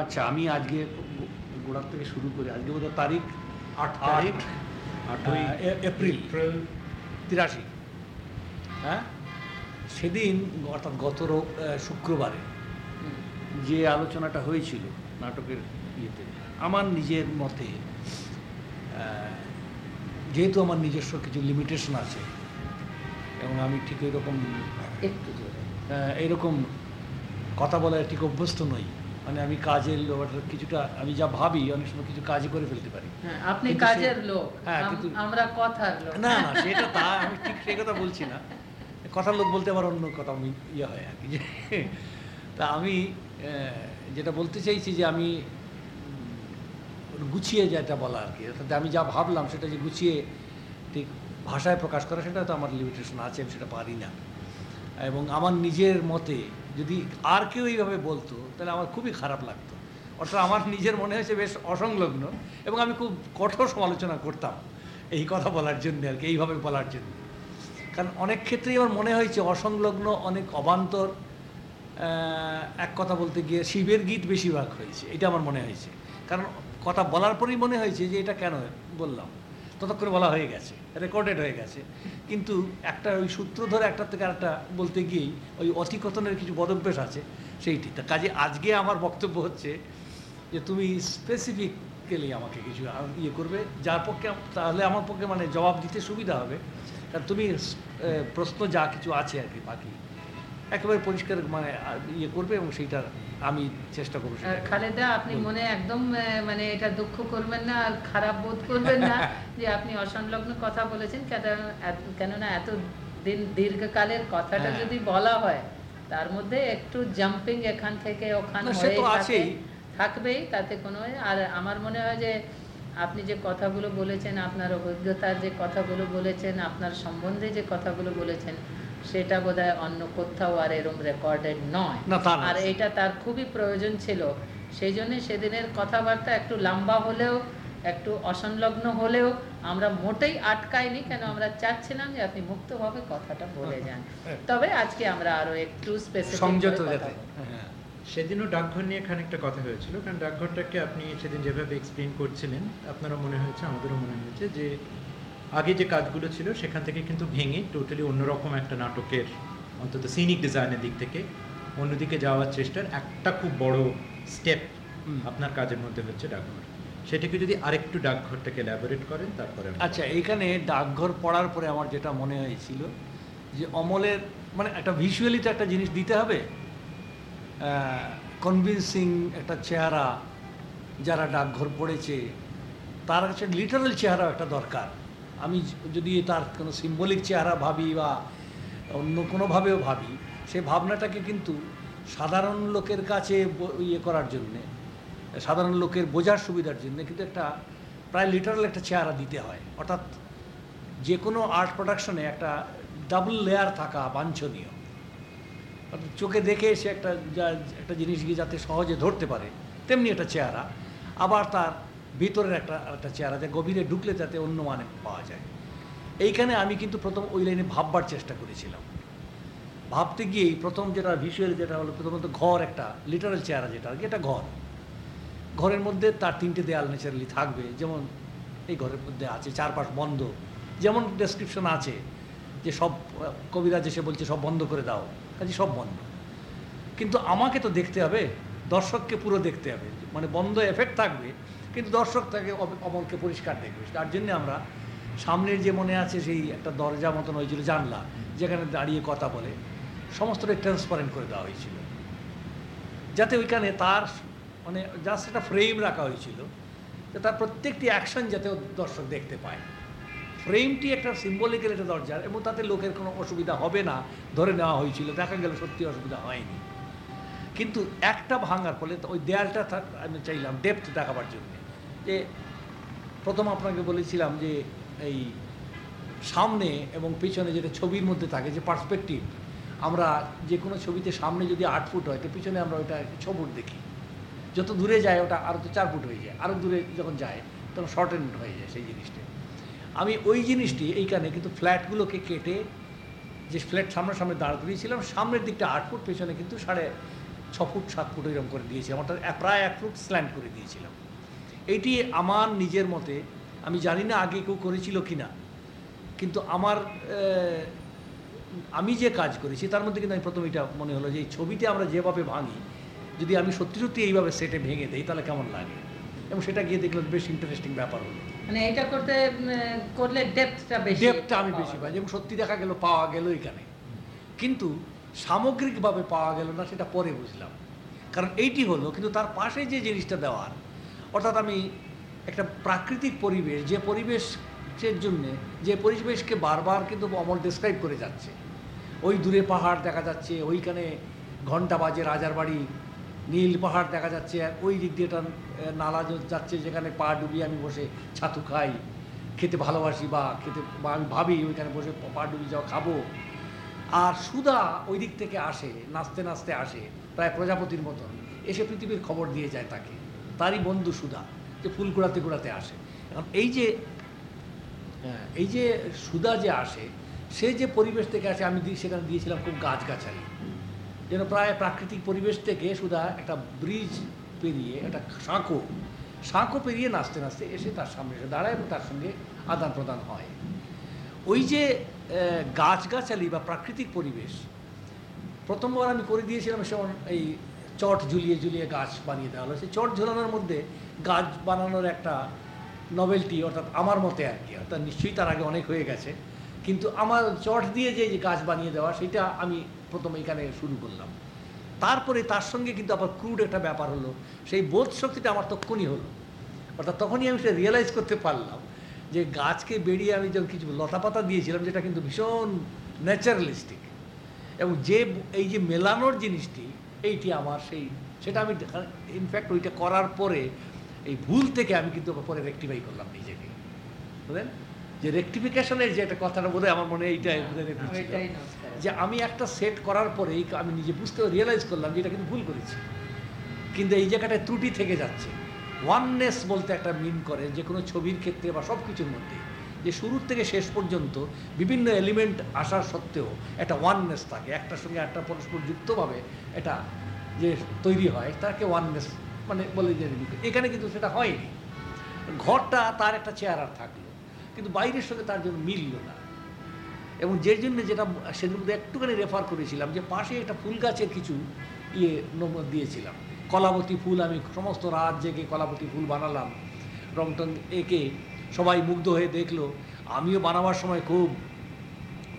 আচ্ছা আমি আজকে গোড়ার থেকে শুরু করি। আজকে বোধহয় তারিখ আট তারিখ আটই এপ্রিল। তিরাশি। হ্যাঁ? সেদিন অর্থাৎ গত শুক্রবারে যে আলোচনাটা হয়েছিল নাটকের ইয়েতে আমার নিজের মতে যেহেতু আমার নিজস্ব কিছু লিমিটেশন আছে এবং আমি ঠিক এরকম একটু জোরে। এরকম কথা বলার ঠিক অভ্যস্ত নই মানে আমি কাজের লোক কিছুটা আমি যা ভাবি অনেক সময় কিছু কাজই করে ফেলতে পারি। হ্যাঁ, আপনি কাজের লোক হ্যাঁ, কিন্তু- আমরা কথার লোক। না না সেটা তা আমি ঠিক সেই কথা বলছি না। কথার লোক বলতে আবার অন্য কথা আমি ইয়ে হয় আর কি। তা আমি যেটা বলতে চাইছি যে আমি গুছিয়ে যেটা বলা আর কি অর্থাৎ আমি যা ভাবলাম সেটা যে গুছিয়ে ঠিক ভাষায় প্রকাশ করা সেটা তো আমার লিমিটেশন আছে আমি সেটা পারি না। এবং আমার নিজের মতে যদি আর কেউ এইভাবে বলতো, তাহলে আমার খুবই খারাপ লাগতো। অর্থাৎ আমার নিজের মনে হয়েছে বেশ অসংলগ্ন এবং আমি খুব কঠোর সমালোচনা করতাম এই কথা বলার জন্য আর কি, এইভাবে বলার জন্য। কারণ অনেক ক্ষেত্রেই আমার মনে হয়েছে অসংলগ্ন, অনেক অবান্তর এক কথা বলতে গিয়ে শিবের গীত বেশিরভাগ হয়েছে, এটা আমার মনে হয়েছে। কারণ কথা বলার পরেই মনে হয়েছে যে এটা কেন বললাম, ততক্ষণে বলা হয়ে গেছে। রেকর্ডেড হয়ে গেছে। কিন্তু একটা ওই সূত্র ধরে একটা থেকে আরেকটা বলতে গিয়েই ওই অতিকথনের কিছু বদভ্যাস আছে সেইটি। তা কাজে আজকে আমার বক্তব্য হচ্ছে যে তুমি স্পেসিফিক্যালি আমাকে কিছু ইয়ে করবে, যার পক্ষে তাহলে আমার পক্ষে মানে জবাব দিতে সুবিধা হবে। কারণ তুমি প্রশ্ন যা কিছু আছে আর কি বাকি। একেবারে পরিষ্কার মানে ইয়ে করবে এবং সেইটা আমি চেষ্টা করব খালেদা আপনি মনে একদম মানে এটা দুঃখ করবেন না আর খারাপ বোধ করবেন না যে আপনি অসংলগ্ন কথা বলেছেন কেননা এত দিন দীর্ঘকালের কথাটা হ্যাঁ। যদি বলা হয় তার মধ্যে একটু জাম্পিং এখান থেকে ওখান। আছেই। থাকবেই তাতে কোনো আর আমার মনে হয় যে আপনি যে কথাগুলো বলেছেন আপনার অভিজ্ঞতার যে কথাগুলো বলেছেন আপনার সম্বন্ধে যে কথাগুলো বলেছেন সেটা বোধহয় অন্য কোথাও আর এরম রেকর্ডেড নয়। আর এটা তার খুবই প্রয়োজন ছিল। সেই জন্য সেদিনের কথাবার্তা একটু লম্বা হলেও একটু অসংলগ্ন হলেও আমরা মোটেই আটকাইনি। কেন আমরা চাচ্ছিলাম যে আপনি মুক্তভাবে কথাটা বলে যান। তবে আজকে আমরা আরও একটু সংযত হ্যাঁ। সেদিনও ডাকঘর নিয়ে খানিকটা কথা হয়েছিল। কারণ ডাকঘরটাকে আপনি সেদিন যেভাবে এক্সপ্লেন করছিলেন আপনারও মনে হয়েছে আমাদেরও মনে হয়েছে যে আগে যে কাজগুলো ছিল সেখান থেকে কিন্তু ভেঙে টোটালি অন্যরকম একটা নাটকের অন্তত সিনিক ডিজাইনের দিক থেকে অন্যদিকে যাওয়ার চেষ্টার একটা খুব বড় স্টেপ। আপনার কাজের মধ্যে হচ্ছে ডাকঘর। সেটাকে যদি আরেকটু ডাকঘরটাকে ল্যাবোরেট করেন তারপরে আচ্ছা এইখানে ডাকঘর পড়ার পরে আমার যেটা মনে হয়েছিল যে অমলের মানে একটা ভিজুয়ালি তো একটা জিনিস দিতে হবে। কনভিনসিং একটা চেহারা যারা ডাকঘর পড়েছে তার কাছে লিটারাল চেহারা একটা দরকার। আমি যদি তার কোনো সিম্বলিক চেহারা ভাবি বা অন্য কোনোভাবেও ভাবি, সে ভাবনাটাকে কিন্তু সাধারণ লোকের কাছে ইয়ে করার জন্যে, সাধারণ লোকের বোঝার সুবিধার জন্য কিন্তু একটা প্রায় লিটারাল একটা চেহারা দিতে হয়। অর্থাৎ যে কোনো আর্ট প্রোডাকশনে একটা ডাবল লেয়ার থাকা বাঞ্ছনীয়। অর্থাৎ চোখে দেখে সে একটা যা, একটা জিনিস গিয়ে যাতে সহজে ধরতে পারে, তেমনি একটা চেহারা। আবার তার ভিতরের একটা একটা চেহারা যে গভীরে ঢুকলে যাতে অন্য মানে পাওয়া যায়। এইখানে আমি কিন্তু প্রথম ওই লাইনে ভাববার চেষ্টা করেছিলাম। ভাবতে গিয়েই প্রথম যেটা ভিজুয়াল যেটা হলো, প্রথমত ঘর একটা লিটারাল চেহারা যেটা, আর কি এটা ঘর। ঘরের মধ্যে তার তিনটে দেয়াল ন্যাচারালি থাকবে, যেমন এই ঘরের মধ্যে আছে, চারপাশ বন্ধ। যেমন ডেসক্রিপশন আছে যে সব, কবিরাজ এসে বলছে, সব বন্ধ করে দাও। কাজে সব বন্ধ। কিন্তু আমাকে তো দেখতে হবে, দর্শককে পুরো দেখতে হবে। মানে বন্ধ এফেক্ট থাকবে কিন্তু দর্শক তাকে অমলকে পরিষ্কার দেখবে। তার জন্য আমরা সামনের যে মনে আছে সেই একটা দরজা মতন হয়েছিল, জানলা, যেখানে দাঁড়িয়ে কথা বলে। সমস্তটাই ট্রান্সপারেন্ট করে দেওয়া হয়েছিল। যাতে ওইখানে তার মানে জাস্ট একটা ফ্রেম রাখা হয়েছিল, যে তার প্রত্যেকটি অ্যাকশন যাতে দর্শক দেখতে পায়। ফ্রেমটি একটা সিম্বলিক্যাল একটা দরজার এবং তাতে লোকের কোনো অসুবিধা হবে না, ধরে নেওয়া হয়েছিল। দেখা গেল সত্যি অসুবিধা হয়নি। কিন্তু একটা ভাঙার ফলে ওই দেয়ালটা আমি চাইলাম ডেপথ দেখাবার জন্য। যে প্রথম আপনাকে বলেছিলাম যে এই সামনে এবং পেছনে যেটা ছবির মধ্যে থাকে, যে পার্সপেক্টিভ আমরা যে কোনো ছবিতে সামনে যদি আট ফুট হয়, তো পিছনে আমরা ওইটা ছ ফুট দেখি। যত দূরে যায় ওটা আরও তো চার ফুট হয়ে যায় আরও দূরে যখন যায়, তখন শর্ট এন্ড হয়ে যায় সেই জিনিসটা। আমি ওই জিনিসটি এইখানে কিন্তু ফ্ল্যাটগুলোকে কেটে যে ফ্ল্যাট সামনাসামনি দাঁড় করিয়েছিলাম, সামনের দিকটা আট ফুট, পেছনে কিন্তু সাড়ে ছ ফুট, সাত ফুট এরকম করে দিয়েছিলাম অর্থাৎ প্রায় এক ফুট স্ল্যান্ড করে দিয়েছিলাম। এইটি আমার নিজের মতে আমি জানি না আগে কেউ করেছিল কি না কিন্তু আমার আমি যে কাজ করেছি তার মধ্যে কিন্তু আমি প্রথম এটা মনে হলো যে এই ছবিতে আমরা যেভাবে ভাঙি যদি আমি সত্যি সত্যি এইভাবে সেটে ভেঙে দেই তাহলে কেমন লাগে? এবং সেটা গিয়ে দেখলাম বেশ ইন্টারেস্টিং ব্যাপার হলো। মানে এটা করতে করলে ডেপথটা বেশি ডেপটা আমি বেশি পাই এবং সত্যি দেখা গেল পাওয়া গেল এখানে। কিন্তু সামগ্রিকভাবে পাওয়া গেল না সেটা পরে বুঝলাম। কারণ এইটি হলো কিন্তু তার পাশে যে জিনিসটা দেওয়ার অর্থাৎ আমি একটা প্রাকৃতিক পরিবেশ, যে পরিবেশের জন্যে, যে পরিবেশকে বারবার কিন্তু অমল ডেসক্রাইব করে যাচ্ছে। ওই দূরে পাহাড় দেখা যাচ্ছে, ওইখানে ঘণ্টা বাজে রাজার বাড়ি, নীল পাহাড় দেখা যাচ্ছে, আর ওই দিক দিয়ে একটা নালা যাচ্ছে যেখানে পা ডুবিয়ে আমি বসে ছাতু খাই। খেতে ভালোবাসি বা খেতে, বা আমি ভাবি ওইখানে বসে পা ডুবিয়ে যাওয়া খাব। আর সুদা ওই দিক থেকে আসে, নাচতে নাচতে আসে, প্রায় প্রজাপতির মতন। এসে পৃথিবীর খবর দিয়ে যায় তাকে। তারই বন্ধু সুদা যে ফুল কুড়াতে কুড়াতে আসে। এখন এই যে হ্যাঁ, এই যে সুদা যে আসে সে যে পরিবেশ থেকে আসে আমি সেখানে দিয়েছিলাম খুব গাছগাছালি। যেন প্রায় প্রাকৃতিক পরিবেশ থেকে সুদা একটা ব্রিজ পেরিয়ে একটা সাঁকো সাঁকো পেরিয়ে নাচতে নাচতে এসে তার সামনে এসে দাঁড়ায় এবং তার সঙ্গে আদান প্রদান হয়। ওই যে গাছগাছালি বা প্রাকৃতিক পরিবেশ প্রথমবার আমি করে দিয়েছিলাম সেমন এই চট ঝুলিয়ে ঝুলিয়ে গাছ বানিয়ে দেওয়া হলো। সেই চট ঝুলানোর মধ্যে গাছ বানানোর একটা নভেলটি অর্থাৎ আমার মতে আর কি, অর্থাৎ নিশ্চয়ই তার আগে অনেক হয়ে গেছে। কিন্তু আমার চট দিয়ে যে গাছ বানিয়ে দেওয়া, সেটা আমি প্রথম এখানে শুরু করলাম। তারপরে তার সঙ্গে কিন্তু আবার ক্রুড একটা ব্যাপার হলো। সেই বোধ শক্তিটা আমার তক্ষণই হলো। অর্থাৎ তখনই আমি সেটা রিয়েলাইজ করতে পারলাম যে গাছকে বেরিয়ে আমি যখন কিছু লতাপাতা দিয়েছিলাম, যেটা কিন্তু ভীষণ ন্যাচারালিস্টিক এবং যে, এই যে মেলানোর জিনিসটি এইটি আমার সেই সেটা আমি ইনফ্যাক্ট ওইটা করার পরে এই ভুল থেকে আমি কিন্তু পরে রেক্টিফাই করলাম নিজেকে। বুঝলেন? যে রেক্টিফিকেশনের যে একটা কথাটা বোধ আমার মনে হয় এইটাই করা। যে আমি একটা সেট করার পরে আমি নিজে বুঝতে রিয়েলাইজ করলাম যে এটা কিন্তু ভুল করেছি। কিন্তু এই জায়গাটায় ত্রুটি থেকে যাচ্ছে। ওয়াননেস বলতে একটা মিন করে যে কোনো ছবির ক্ষেত্রে বা সব কিছুর মধ্যে। যে শুরুর থেকে শেষ পর্যন্ত বিভিন্ন এলিমেন্ট আসার সত্ত্বেও একটা ওয়াননেস থাকে। একটার সঙ্গে একটা পরস্পর যুক্তভাবে এটা যে তৈরি হয়, তাকে ওয়াননেস মানে বলে যে এখানে কিন্তু সেটা হয়নি। ঘরটা তার একটা চেহারা থাকল। কিন্তু বাইরের সঙ্গে তার জন্য মিলল না। এবং যে জন্য যেটা সেদিন মধ্যে একটুখানি রেফার করেছিলাম যে পাশে একটা ফুল গাছের কিছু ইয়ে নমুনা দিয়েছিলাম। কলাবতী ফুল আমি সমস্ত রাত জেগে কলাবতী ফুল বানালাম। রং টং এঁকে সবাই মুগ্ধ হয়ে দেখল। আমিও বানাবার সময় খুব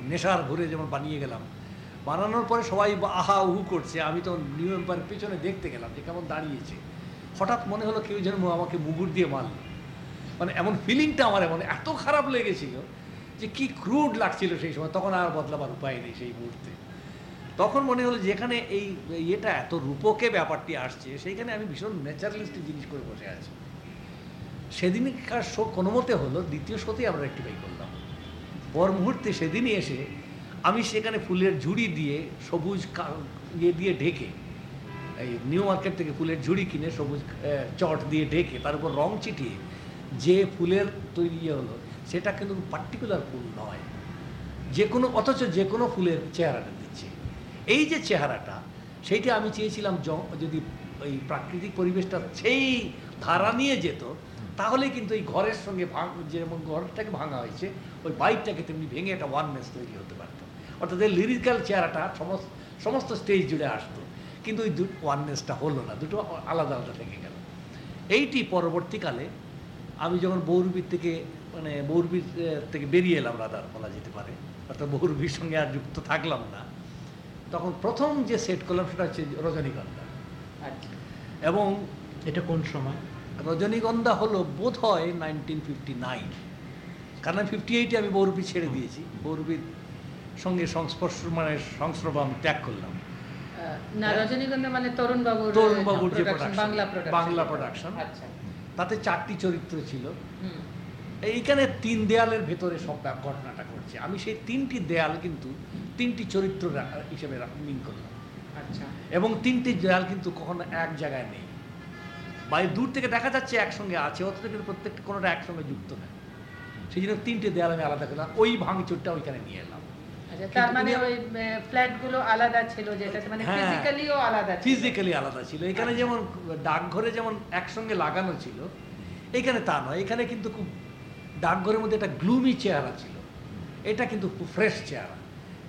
নেশার ঘুরে যেমন বানিয়ে গেলাম। বানানোর পরে সবাই আহা উহু করছে। আমি তো নিউ এম্পায়ার পেছনে দেখতে গেলাম যে কেমন দাঁড়িয়েছে। হঠাৎ মনে হলো কেউ যেন আমাকে মুগুর দিয়ে মারল। মানে এমন ফিলিংটা আমার এমন এত খারাপ লেগেছিল যে কি ক্রুড লাগছিল সেই সময়। তখন আর বদলাবার উপায় নেই সেই মুহূর্তে। তখন মনে হলো যেখানে এই ইয়েটা এত রূপকে ব্যাপারটি আসছে, সেইখানে আমি ভীষণ ন্যাচারালিস্টিক জিনিস করে বসে আছি। সেদিনকার শো কোনো মতে হলো দ্বিতীয় শোতেই আমরা একটি রেক্টিফাই করলাম। পর মুহূর্তে সেদিনই এসে আমি সেখানে ফুলের ঝুড়ি দিয়ে সবুজ ইয়ে দিয়ে ঢেকে, এই নিউ মার্কেট থেকে ফুলের ঝুড়ি কিনে সবুজ চট দিয়ে ঢেকে, তার উপর রং চিটিয়ে যে ফুলের তৈরি ইয়ে হলো, সেটা কিন্তু পার্টিকুলার ফুল নয়। যে কোনো, অথচ যে কোনো ফুলের চেহারাটা দিচ্ছে। এই যে চেহারাটা, সেইটা আমি চেয়েছিলাম যদি ওই প্রাকৃতিক পরিবেশটা সেই ধারা নিয়ে যেত তাহলে কিন্তু এই ঘরের সঙ্গে যেমন ঘরটাকে ভাঙা হয়েছে ওই বাইকটাকে তেমনি ভেঙে একটা ওয়াননেস তৈরি হতে পারত। অর্থাৎ এই লিরিক্যাল চেহারাটা সমস্ত সমস্ত স্টেজ জুড়ে আসতো। কিন্তু ওই দু ওয়াননেসটা হলো না দুটো আলাদা আলাদা থেকে গেল। এইটি পরবর্তীকালে আমি যখন বৌরবীর থেকে মানে বৌরবীর থেকে বেরিয়ে এলাম রাদার বলা যেতে পারে অর্থাৎ বৌরবীর সঙ্গে আর যুক্ত থাকলাম না তখন প্রথম যে সেট করলাম সেটা হচ্ছে রজনীগন্ধা। আচ্ছা। এবং এটা কোন সময়? রজনীগন্ধা হলো বোধ হয় নাইনটিন ফিফটি নাইন কারণ ফিফটি এইটে আমি বৌরবী ছেড়ে দিয়েছি বৌরবীর সঙ্গে সংস্পর্শ মানে সংস্রব আমি ত্যাগ করলাম। না রজনীগন্ধা মানে তরুণ বাবুর যে production, production, Bangla production Bangla production। আচ্ছা। তাতে চারটি চরিত্র ছিল। এইখানে তিন দেয়ালের ভেতরে সব ঘটনাটা করছে আমি সেই তিনটি দেয়াল কিন্তু তিনটি চরিত্র হিসেবে মিন করলাম। আচ্ছা। এবং তিনটি দেয়াল কিন্তু কখনো এক জায়গায় নেই। বাইরে দূর থেকে দেখা যাচ্ছে একসঙ্গে আছে অথচ কিন্তু প্রত্যেকটা কোনোটা একসঙ্গে যুক্ত নেই সেই জন্য তিনটে দেয়াল আমি আলাদা করলাম ওই ভাঙচুরটা ওইখানে নিয়ে এলাম। তার মানে ওই ফ্ল্যাট আলাদা ছিল যেটা মানে। ফিজিক্যালিও আলাদা ফিজিক্যালি আলাদা ছিল। এখানে যেমন ডাকঘরে যেমন একসঙ্গে লাগানো ছিল এখানে তা নয়। এখানে কিন্তু খুব ডাকঘরের মধ্যে একটা গ্লুমি চেহারা ছিল। এটা কিন্তু খুব ফ্রেশ চেহারা।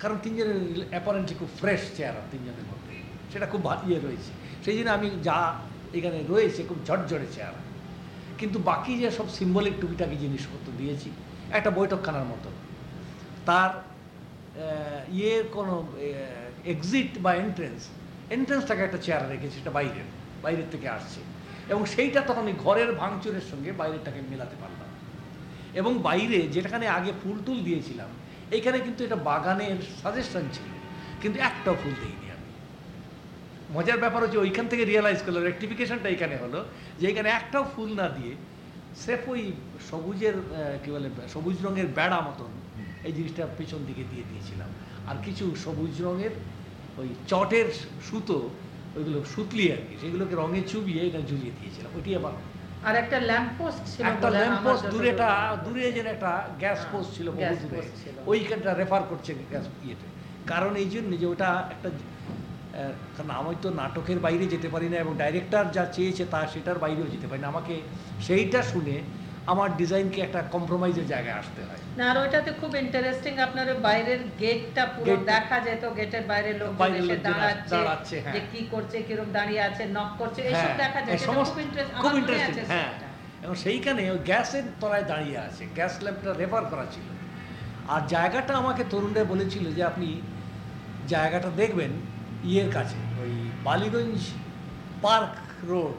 কারণ তিনজনের অ্যাপারেন্টলি খুব ফ্রেশ চেহারা তিনজনের মধ্যে। সেটা খুব ইয়ে রয়েছে। সেই জন্য আমি যা এখানে রয়েছে, খুব ঝরঝরে চেহারা। কিন্তু বাকি যে সব সিম্বলিক টুকিটাকি জিনিসপত্র দিয়েছি, একটা বৈঠকখানার মতো। তার ইয়ের কোনো এক্সিট বা এন্ট্রেন্স এন্ট্রেন্সটাকে একটা চেয়ার রেখেছি, সেটা বাইরের বাইরের থেকে আসছে। এবং সেইটা তখন আমি ঘরের ভাঙচুরের সঙ্গে বাইরেরটাকে মেলাতে পারলাম। এবং বাইরে যেখানে আগে ফুল টুল দিয়েছিলাম এইখানে কিন্তু এটা বাগানের সাজেশন ছিল। কিন্তু একটাও ফুল দিইনি। মজার ব্যাপার হচ্ছে ওইখান থেকে রিয়েলাইজ করল রেক্টিফিকেশনটা এখানে হলো যে এখানে একটাও ফুল না দিয়ে স্রেফ ওই সবুজের কি বলে সবুজ রঙের বেড়া মতন এই জিনিসটা পেছন দিকে দিয়ে দিয়েছিলাম। আর কিছু সবুজ রঙের ওই চটের সুতো ওইগুলো সুতলি আর কি সেগুলোকে রঙে চুবিয়ে এটা ঝুলিয়ে দিয়েছিলাম। ওইটি আবার আর একটা ল্যাম্প পোস্ট ছিল একটা বলে ল্যাম্প আমার দূরেটা দূরে যেন একটা গ্যাস পোস্ট ছিল বহু দূরে ওইখানটা রেফার করছে গ্যাস ইয়েতে। কারণ এই জন্য যে ওটা একটা কারণ আমি তো নাটকের বাইরে যেতে পারি না এবং ডাইরেক্টর যা চেয়েছে তা সেটার বাইরেও যেতে পারি না। আমাকে সেইটা শুনে আমার ডিজাইনকে একটা কম্প্রোমাইজের জায়গায় আসতে হয়। না আর ওইটাতে খুব ইন্টারেস্টিং আপনার বাইরের গেটটা পুরো Gate- দেখা যেত গেটের বাইরে লোক বাইরের এসে লোকজন দাঁড়াচ্ছে দাঁড়াচ্ছে। যে কি করছে কীরকম দাঁড়িয়ে আছে নক করছে এইসব হ্যাঁ, দেখা যায় খুব ইন্টারেস্ট খুব আমার ইন্টারেস্টিং আছে হ্যাঁ। এবং সেইখানে ওই গ্যাসের তলায় দাঁড়িয়ে আছে গ্যাস ল্যাম্পটা রেফার করা ছিল। আর জায়গাটা আমাকে তরুণরা বলেছিল যে আপনি জায়গাটা দেখবেন ইয়ের কাছে ওই বালিগঞ্জ পার্ক রোড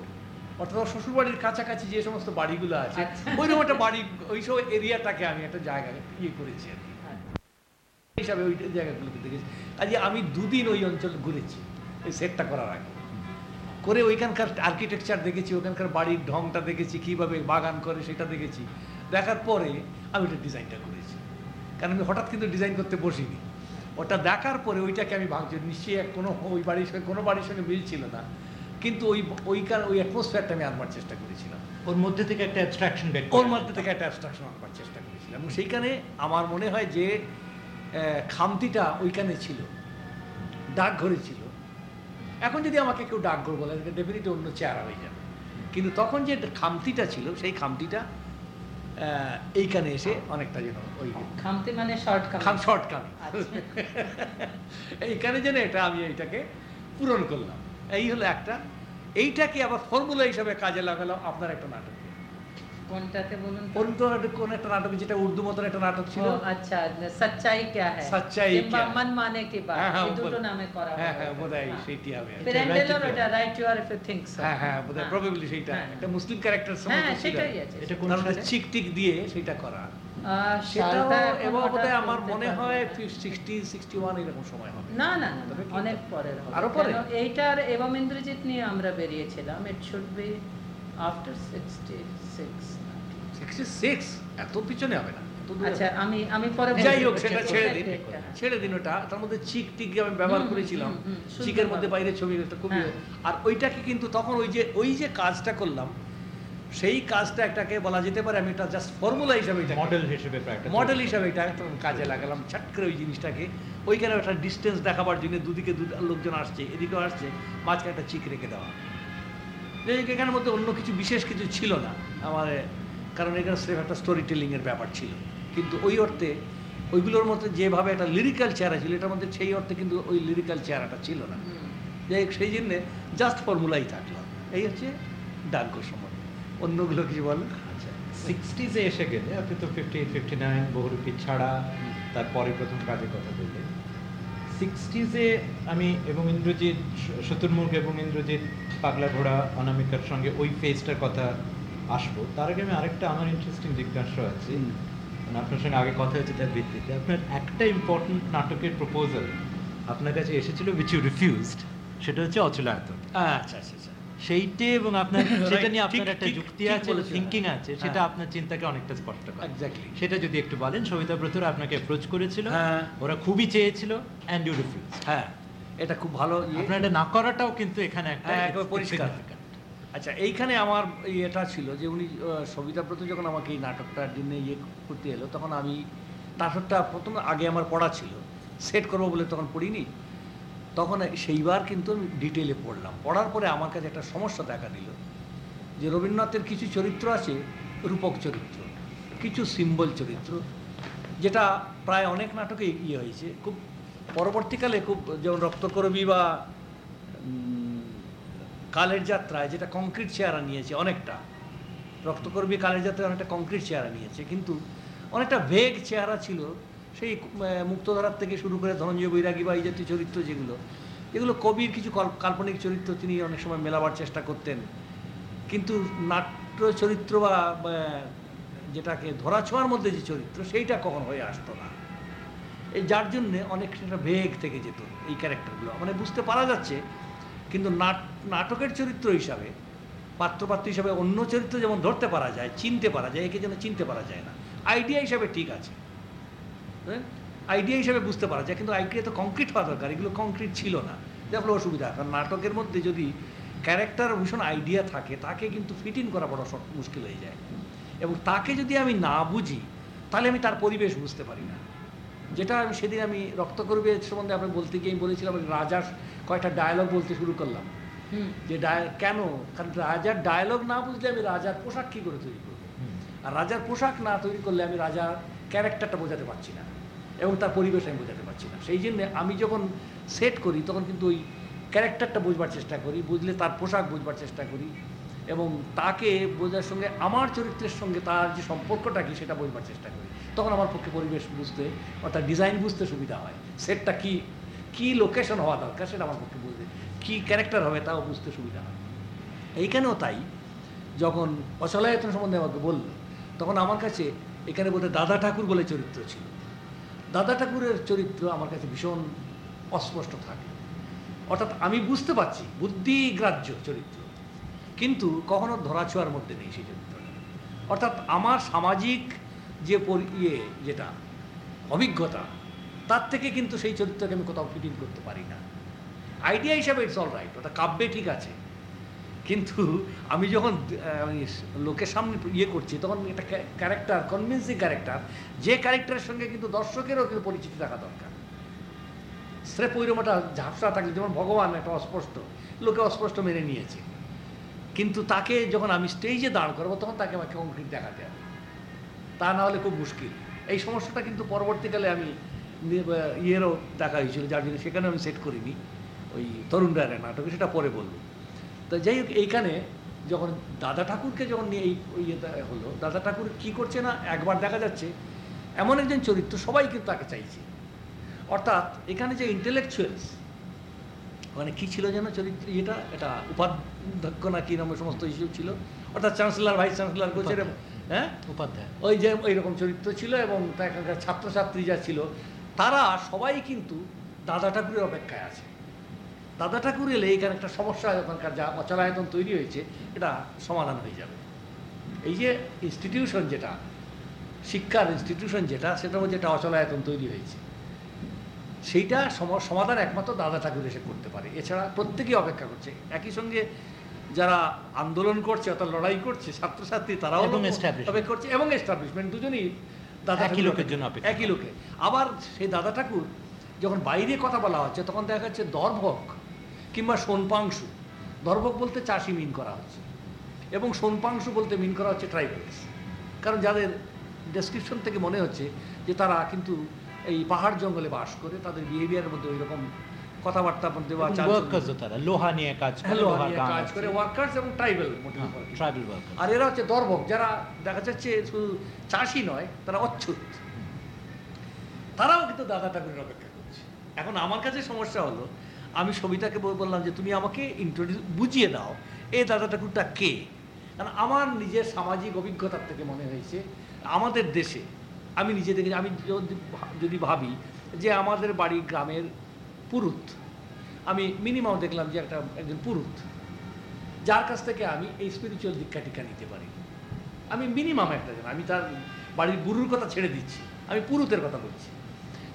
অর্থাৎ শ্বশুরবাড়ির কাছাকাছি যে সমস্ত বাড়িগুলো আছে আচ্ছা। ওইরকম একটা বাড়ি ওই সব এরিয়াটাকে আমি একটা জায়গা ইয়ে করেছি আর কি। হিসাবে ওই জায়গাগুলোকে দেখেছি। কাজে আমি দুদিন ওই অঞ্চল ঘুরেছি ওই সেটটা করার আগে। করে ওইখানকার আর্কিটেকচার দেখেছি ওখানকার বাড়ির ঢংটা দেখেছি কীভাবে বাগান করে সেটা দেখেছি। দেখার পরে আমি ওটা ডিজাইনটা করেছি। কারণ আমি হঠাৎ কিন্তু ডিজাইন করতে বসিনি। ওটা দেখার পরে ওইটাকে আমি ভাঙছি নিশ্চয়ই কোনো ওই বাড়ির সঙ্গে কোনো বাড়ির সঙ্গে মিল ছিল না। কিন্তু ওই ওইকার ওই অ্যাটমসফিয়ারটা আমি আনবার চেষ্টা করেছিলাম। ওর মধ্যে থেকে একটা অ্যাবস্ট্রাকশন ওর মধ্যে থেকে একটা অ্যাবস্ট্রাকশন আনবার চেষ্টা করেছিলাম। এবং সেইখানে আমার মনে হয় যে খামতিটা ওইখানে ছিল। ডাকঘরে ছিল। এখন যদি আমাকে কেউ ডাকঘর বলে ডেফিনেটলি অন্য চেহারা হয়ে যাবে। কিন্তু তখন যে খামতিটা ছিল সেই খামতিটা এইখানে এসে অনেকটা যেন ওই খামতি মানে শর্ট খাম শর্ট আচ্ছা। এইখানে যেন এটা আমি এইটাকে পূরণ করলাম। এই হলো একটা। এইটাকে আবার ফর্মুলা হিসাবে কাজে লাগালাম আপনার একটা নাটক কোনটাতে বলুন একটা চিক টিক দিয়ে সেটা করা। সেটাও এবং বোধহয় আমার মনে হয় 60 61 এরকম সময় হবে। না না অনেক পরের আরও পরে? এইটার এবং ইন্দ্রজিৎ নিয়ে আমরা বেরিয়েছিলাম। It should be after sixty six sixty six এত পিছনে হবে না আচ্ছা আমি আমি পরে যাই হোক সেটা ছেড়ে দিন। ছেড়ে দিন ওটা। তার মধ্যে চিক টিক আমি ব্যবহার হুম, হুম, করেছিলাম। হুম, হুম, সুন্দর চিকের মধ্যে বাইরে ছবি খুবই। আর ওইটাকে কিন্তু তখন ওই যে ওই যে কাজটা করলাম সেই কাজটা একটাকে বলা যেতে পারে আমি এটা জাস্ট ফর্মুলা হিসাবে এটা মডেল হিসেবে মডেল হিসাবে এটা কাজে লাগালাম ছাট করে ওই জিনিসটাকে। ওইখানে একটা ডিস্টেন্স দেখাবার জন্য দুদিকে দু লোকজন আসছে এদিকেও আসছে মাঝখানে একটা চিক রেখে দেওয়া। এখানের মধ্যে অন্য কিছু বিশেষ কিছু ছিল না। আমার কারণ এখানে স্রেফ একটা স্টোরি টেলিংয়ের ব্যাপার ছিল। কিন্তু ওই অর্থে ওইগুলোর মধ্যে যেভাবে একটা লিরিক্যাল চেহারা ছিল, এটার মধ্যে সেই অর্থে কিন্তু ওই লিরিক্যাল চেহারাটা ছিল না। যাই সেই জন্যে জাস্ট ফর্মুলাই থাকল। এই হচ্ছে ডাকঘর সময় অন্যগুলো কিছু বলো? আচ্ছা সিক্সটিজে এসে গেলে, আপনি তো ফিফটি ফিফটি নাইন বহুরূপী ছাড়া, তারপরে প্রথম কাজের কথা বললেন। সিক্সটিজে আমি এবং ইন্দ্রজিৎ শতুর্মুখ এবং ইন্দ্রজিৎ পাগলা ঘোড়া অনামিকার সঙ্গে ওই ফেজটার কথা আসব। তার আগে আমি আরেকটা আমার ইন্টারেস্টিং জিজ্ঞাসা আছে। মানে আপনার সঙ্গে আগে কথা হয়েছে তার ভিত্তিতে। আপনার একটা ইম্পর্টেন্ট নাটকের প্রপোজাল আপনার কাছে এসেছিল উইচ ইউ রিফিউজড সেটা হচ্ছে অচলায়তন। আচ্ছা আচ্ছা। সেইটে এবং আপনার সেটা নিয়ে আপনার একটা যুক্তি আছে। থিঙ্কিং আছে সেটা হ্যাঁ। আপনার চিন্তাকে অনেকটা স্পষ্ট করে এক্স্যাক্টলি সেটা যদি একটু বলেন সবিতা ব্রতরা আপনাকে অ্যাপ্রোচ করেছিল হ্যাঁ। ওরা খুবই চেয়েছিল অ্যান্ড ইউ রিফিউজ হ্যাঁ এটা খুব ভালো ইয়ে। আপনার এটা না করাটাও কিন্তু এখানে একটা হ্যাঁ, পরিষ্কার। আচ্ছা এইখানে আমার ইয়েটা ছিল যে উনি সবিতা সবিতাব্রত যখন আমাকে এই নাটকটার জন্য ইয়ে করতে এলো তখন আমি নাটকটা প্রথম আগে আমার পড়া ছিল সেট করব বলে তখন পড়িনি তখন সেইবার কিন্তু আমি ডিটেলে পড়লাম। পড়ার পরে আমার কাছে একটা সমস্যা দেখা দিল যে রবীন্দ্রনাথের কিছু চরিত্র আছে, রূপক চরিত্র, কিছু সিম্বল চরিত্র, যেটা প্রায় অনেক নাটকে ইয়ে হয়েছে। খুব পরবর্তীকালে খুব যেমন রক্তকরবী বা কালের যাত্রায় যেটা কংক্রিট চেহারা নিয়েছে অনেকটা। রক্তকর্মী কালের যাত্রায় অনেকটা কংক্রিট চেহারা নিয়েছে। কিন্তু অনেকটা ভেগ চেহারা ছিল সেই মুক্তধারার থেকে শুরু করে ধনঞ্জয় বৈরাগী বা এই জাতীয় চরিত্র যেগুলো, এগুলো কবির কিছু কাল্পনিক চরিত্র তিনি অনেক সময় মেলাবার চেষ্টা করতেন। কিন্তু নাট্য চরিত্র বা যেটাকে ধরাছোঁয়ার মধ্যে যে চরিত্র, সেইটা কখন হয়ে আসতো না। এই যার জন্যে অনেক সেটা ভেগ থেকে যেত এই ক্যারেক্টারগুলো। মানে বুঝতে পারা যাচ্ছে, কিন্তু নাট- নাটকের চরিত্র হিসাবে, পাত্রপাত্র হিসাবে অন্য চরিত্র যেমন ধরতে পারা যায়, চিনতে পারা যায়, একে যেন চিনতে পারা যায় না। আইডিয়া হিসাবে ঠিক আছে। আইডিয়া হিসাবে বুঝতে পারা যায় কিন্তু আইডিয়া তো কংক্রিট হওয়া দরকার এগুলো কংক্রিট ছিল না। যার ফলে অসুবিধা কারণ নাটকের মধ্যে যদি ক্যারেক্টার ভীষণ আইডিয়া থাকে তাকে কিন্তু ফিট ইন করা বড় মুশকিল হয়ে যায়। এবং তাকে যদি আমি না বুঝি তাহলে আমি তার পরিবেশ বুঝতে পারি না। যেটা আমি সেদিন আমি রক্তকর্মীর সম্বন্ধে আপনি বলতে গিয়ে বলেছিলাম রাজার কয়েকটা ডায়লগ বলতে শুরু করলাম। যে কেন? কারণ রাজার ডায়লগ না বুঝলে আমি রাজার পোশাক কী করে তৈরি করব? আর রাজার পোশাক না তৈরি করলে আমি রাজার ক্যারেক্টারটা বোঝাতে পারছি না এবং তার পরিবেশ আমি বোঝাতে পারছি না। সেই জন্য আমি যখন সেট করি, তখন কিন্তু ওই ক্যারেক্টারটা বুঝবার চেষ্টা করি, বুঝলে তার পোশাক বুঝবার চেষ্টা করি এবং তাকে বোঝার সঙ্গে, আমার চরিত্রের সঙ্গে তার যে সম্পর্কটা কি সেটা বুঝবার চেষ্টা করি। তখন আমার পক্ষে পরিবেশ বুঝতে অর্থাৎ ডিজাইন বুঝতে সুবিধা হয়। সেটটা কি কি লোকেশন হওয়া দরকার সেটা আমার পক্ষে বুঝতে, কি ক্যারেক্টার হবে তাও বুঝতে সুবিধা হয়। এইখানেও তাই, যখন অচলায়তন সম্বন্ধে আমাকে বলল, তখন আমার কাছে এখানে বলতে দাদা ঠাকুর বলে চরিত্র ছিল। দাদা ঠাকুরের চরিত্র আমার কাছে ভীষণ অস্পষ্ট থাকে। অর্থাৎ আমি বুঝতে পারছি, বুদ্ধিগ্রাহ্য চরিত্র। কিন্তু কখনো ধরাছোঁয়ার মধ্যে নেই সেই চরিত্র অর্থাৎ আমার সামাজিক যে ইয়ে যেটা, অভিজ্ঞতা, তার থেকে কিন্তু সেই চরিত্রকে আমি কোথাও ফিটিং করতে পারি না। আইডিয়া হিসাবে ইটস অল রাইট ওটা কাব্যে ঠিক আছে। কিন্তু আমি যখন লোকের সামনে ইয়ে করছি, তখন একটা ক্যারেক্টার কনভিন্সিং ক্যারেক্টার যে ক্যারেক্টারের সঙ্গে কিন্তু দর্শকেরও কিন্তু পরিচিতি থাকা দরকার। স্রেফ ওইরকমটা ঝাপসা থাকলে, যেমন ভগবান একটা অস্পষ্ট, লোকে অস্পষ্ট মেনে নিয়েছে। কিন্তু তাকে যখন আমি স্টেজে দাঁড় করব, তখন তাকে আমাকে কংক্রিট দেখাতে হবে। তা না হলে খুব মুশকিল। এই সমস্যাটা কিন্তু পরবর্তীকালে আমি ইয়েরও দেখা হয়েছিল, যার জন্য সেখানে আমি সেট করিনি। ওই তরুণ রায়ের নাটকে, সেটা পরে বলব। তো যাই হোক এইখানে যখন দাদা ঠাকুরকে যখন নিয়ে এই ইয়েটা হলো দাদা ঠাকুর কি করছে না একবার দেখা যাচ্ছে এমন একজন চরিত্র সবাই কিন্তু তাকে চাইছে। অর্থাৎ এখানে যে ইন্টেলেকচুয়ালস মানে কি ছিল যেন চরিত্র এটা এটা উপাধ্যক্ষ না কি নামে সমস্ত ইস্যু ছিল অর্থাৎ চ্যান্সেলর ভাইস চ্যান্সেলার কোচের হ্যাঁ? উপাধ্যায়। ওই যে ওই রকম চরিত্র ছিল এবং এখানকার ছাত্রছাত্রী যা ছিল তারা সবাই কিন্তু দাদা ঠাকুরের অপেক্ষায় আছে। দাদা ঠাকুর এলে এখানে একটা সমস্যা ওখানকার যা অচলায়তন তৈরি হয়েছে এটা সমাধান হয়ে যাবে। এই যে ইনস্টিটিউশন যেটা শিক্ষার ইনস্টিটিউশন যেটা সেটার মধ্যে একটা অচলায়তন তৈরি হয়েছে। সেইটা সম- সমাধান একমাত্র দাদা ঠাকুর এসে করতে পারে। এছাড়া প্রত্যেকেই অপেক্ষা করছে। একই সঙ্গে যারা আন্দোলন করছে অর্থাৎ লড়াই করছে ছাত্রছাত্রী তারাও অপেক্ষা করছে এবং এস্টাবলিশমেন্ট দুজনেই দাদা একই লোকের জন্য একই লোকে। আবার সেই দাদা ঠাকুর যখন বাইরে কথা বলা হচ্ছে তখন দেখা যাচ্ছে দর্ভক কিংবা সোনপাংশু। দর্ভক বলতে চাষি মিন করা হচ্ছে। এবং সোনপাংশু বলতে মিন করা হচ্ছে ট্রাইবেলস কারণ যাদের ডেসক্রিপশন থেকে মনে হচ্ছে যে তারা কিন্তু এই পাহাড় জঙ্গলে বাস করে তাদের বিহেভিয়ারের মধ্যে ওই রকম কথাবার্তার মধ্যে বা তারা। লোহা নিয়ে কাজ করে লোহার নিয়ে কাজ কাজ করে ওয়ার্কার্স এবং ট্রাইবেল ট্রাইবাল ওয়ার্কার আর এরা হচ্ছে দর্ভক যারা দেখা যাচ্ছে শুধু চাষি নয় তারা অচ্ছুত। তারাও কিন্তু দাদা ঠাকুরের অপেক্ষা করছে। এখন আমার কাছে সমস্যা হলো আমি সবিতাকে বললাম যে তুমি আমাকে ইন্ট্রোডিউস বুঝিয়ে দাও, এই দাদা ঠাকুরটা কে? কারণ আমার নিজের সামাজিক অভিজ্ঞতার থেকে মনে হয়েছে, আমাদের দেশে, আমি নিজে থেকে আমি যদি ভাবি যে আমাদের বাড়ি গ্রামের পুরুত, আমি মিনিমাম দেখলাম যে একটা একজন পুরুত, যার কাছ থেকে আমি এই স্পিরিচুয়াল দীক্ষা টিক্ষা নিতে পারি। আমি মিনিমাম একটা জন, আমি তার বাড়ির গুরুর কথা ছেড়ে দিচ্ছি, আমি পুরুতের কথা বলছি।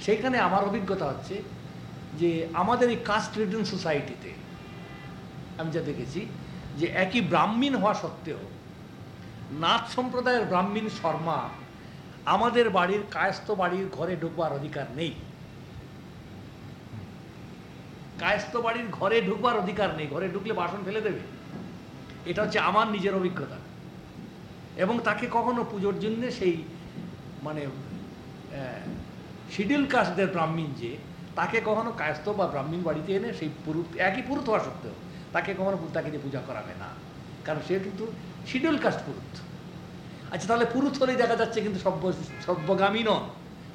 সেইখানে আমার অভিজ্ঞতা হচ্ছে যে আমাদের এই কাস্ট রিডন সোসাইটিতে আমি যা দেখেছি, যে একই ব্রাহ্মীণ হওয়া সত্ত্বেও, নাথ সম্প্রদায়ের ব্রাহ্মীণ শর্মা আমাদের বাড়ির, কায়স্থ বাড়ির ঘরে ঢুকবার অধিকার নেই। কায়স্থ বাড়ির ঘরে ঢুকবার অধিকার নেই, ঘরে ঢুকলে বাসন ফেলে দেবে। এটা হচ্ছে আমার নিজের অভিজ্ঞতা। এবং তাকে কখনো পুজোর জন্য সেই মানে শিডিউল কাস্টদের ব্রাহ্মণ যে তাকে কখনো কায়স্থ বা ব্রাহ্মীণ বাড়িতে এনে সেই পুরুষ একই পুরুত হওয়া সত্ত্বেও তাকে কখনো তাকে দিয়ে পূজা করাবে না। কারণ সে কিন্তু শিডিউল কাস্ট পুরুত। আচ্ছা তাহলে পুরুত হলেই দেখা যাচ্ছে কিন্তু সভ্য, সভ্যগামী নন।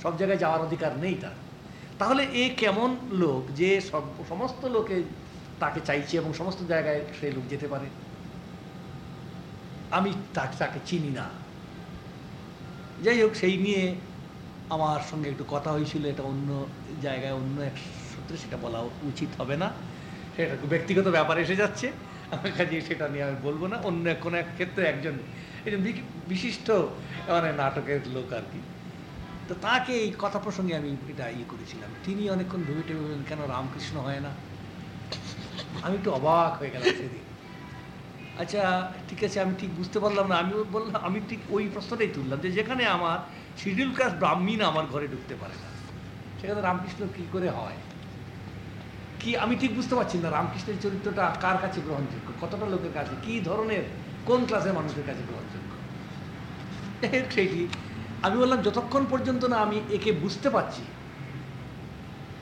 সব জায়গায় যাওয়ার অধিকার নেই তার। তাহলে এ কেমন লোক যে সব, সমস্ত লোকে তাকে চাইছে এবং সমস্ত জায়গায় সেই লোক যেতে পারে? আমি তাকে চিনি না। যাই হোক, সেই নিয়ে আমার সঙ্গে একটু কথা হয়েছিল, এটা অন্য জায়গায় অন্য এক সূত্রে সেটা বলা উচিত হবে না। সেটা ব্যক্তিগত ব্যাপার এসে যাচ্ছে। আমার কাছে সেটা নিয়ে আমি বলব না। অন্য কোনো এক ক্ষেত্রে একজন একজন বিশিষ্ট মানে নাটকের লোক আর কি। তো তাকে এই কথা প্রসঙ্গে আমি এটা ইয়ে করেছিলাম। তিনি অনেকক্ষণ ভেবে টেবে কেন রামকৃষ্ণ হয় না? আমি একটু অবাক হয়ে গেলাম সেদিন। আচ্ছা ঠিক আছে, আমি ঠিক বুঝতে পারলাম না। আমি বললাম, আমি ঠিক ওই প্রশ্নটাই তুললাম যে যেখানে আমার শিডিউল কাস্ট ব্রাহ্মীণ আমার ঘরে ঢুকতে পারে না। সেখানে রামকৃষ্ণ কি করে হয়? কি আমি ঠিক বুঝতে পারছি না রামকৃষ্ণের চরিত্রটা কার কাছে গ্রহণযোগ্য? কতটা লোকের কাছে? কি ধরনের, কোন ক্লাসের মানুষের কাছে গ্রহণযোগ্য? সেইটি আমি বললাম, যতক্ষণ পর্যন্ত না আমি একে বুঝতে পারছি,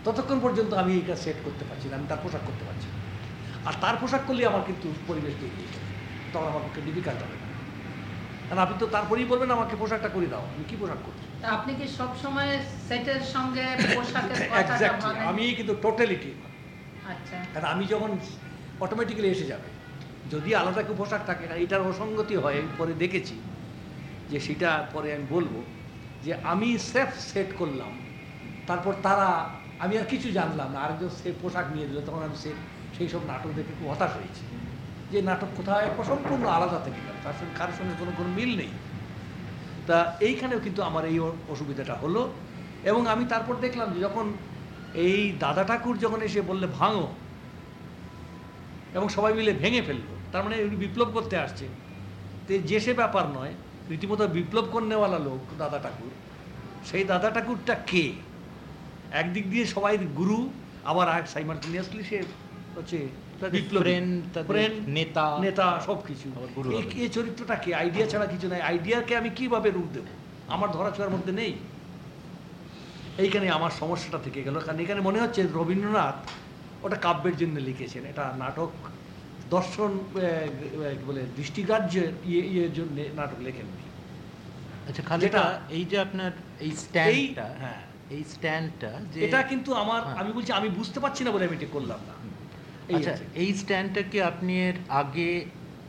ততক্ষণ পর্যন্ত আমি এটা সেট করতে পারছি না, আমি তার পোশাক করতে পারছি। আর তার পোশাক করলে আমার কিন্তু পরিবেশ তৈরি তখন আমার পক্ষে ডিফিকাল্ট হবে। কারণ আপনি তো তারপরেই বলবেন আমাকে পোশাকটা করে দাও। আমি কি পোশাক করছি? তা আপনি কি সব সময় সেটের সঙ্গে পোশাকের এক্স্যাক্টলি আমি কিন্তু টোটালিটি আচ্ছা। কারণ আমি যখন অটোমেটিক্যালি এসে যাবে যদি আলাদা কেউ পোশাক থাকে আর এটার অসঙ্গতি হয় আমি পরে দেখেছি যে সেটা পরে আমি বলব যে আমি সেফ সেট করলাম তারপর তারা আমি আর কিছু জানলাম না আরেকজন সে পোশাক নিয়ে দিল তখন আমি সে সেই সব নাটক দেখে খুব হতাশ হয়েছি। যে নাটক কোথায় সম্পূর্ণ আলাদা থেকে গেল। তার সঙ্গে কারোর সঙ্গে কোনো কোনো মিল নেই। তা এইখানেও কিন্তু আমার এই অসুবিধাটা হলো এবং আমি তারপর দেখলাম যে যখন এই দাদা ঠাকুর যখন এসে বললে ভাঙো এবং সবাই মিলে ভেঙে ফেলল, তার মানে উনি বিপ্লব করতে আসছে তো যে সে ব্যাপার নয়, রীতিমতো বিপ্লব করনেওয়ালা লোক, দাদা ঠাকুর, সেই দাদা ঠাকুরটা কে? একদিক দিয়ে সবাই গুরু, আবার সাইমাল্টেনিয়াসলি সে হচ্ছে বিপ্লবী। Friend, তাদের Friend, নেতা। নেতা সব কিছু আবার গুরু এই চরিত্রটা কি? আইডিয়া ছাড়া কিছু নাই। আইডিয়াকে আমি কীভাবে রূপ দেবো? আমার ধরাছোঁয়ার মধ্যে নেই। এইখানে আমার সমস্যাটা থেকে গেল। কারণ এখানে মনে হচ্ছে রবীন্দ্রনাথ ওটা কাব্যের জন্য লিখেছেন। এটা নাটক দর্শন বলে দৃষ্টিগ্রাহ্যের ইয়ে ইয়ের জন্য নাটক লেখেননি আচ্ছা এই যে আপনার এই স্ট্যান্ডটা হ্যাঁ। এই স্ট্যান্ডটা এটা কিন্তু আমার হ্যাঁ। আমি বলছি আমি বুঝতে পারছি না বলে আমি এটা করলাম না। আচ্ছা এই স্ট্যান্ডটা কি আপনি এর আগে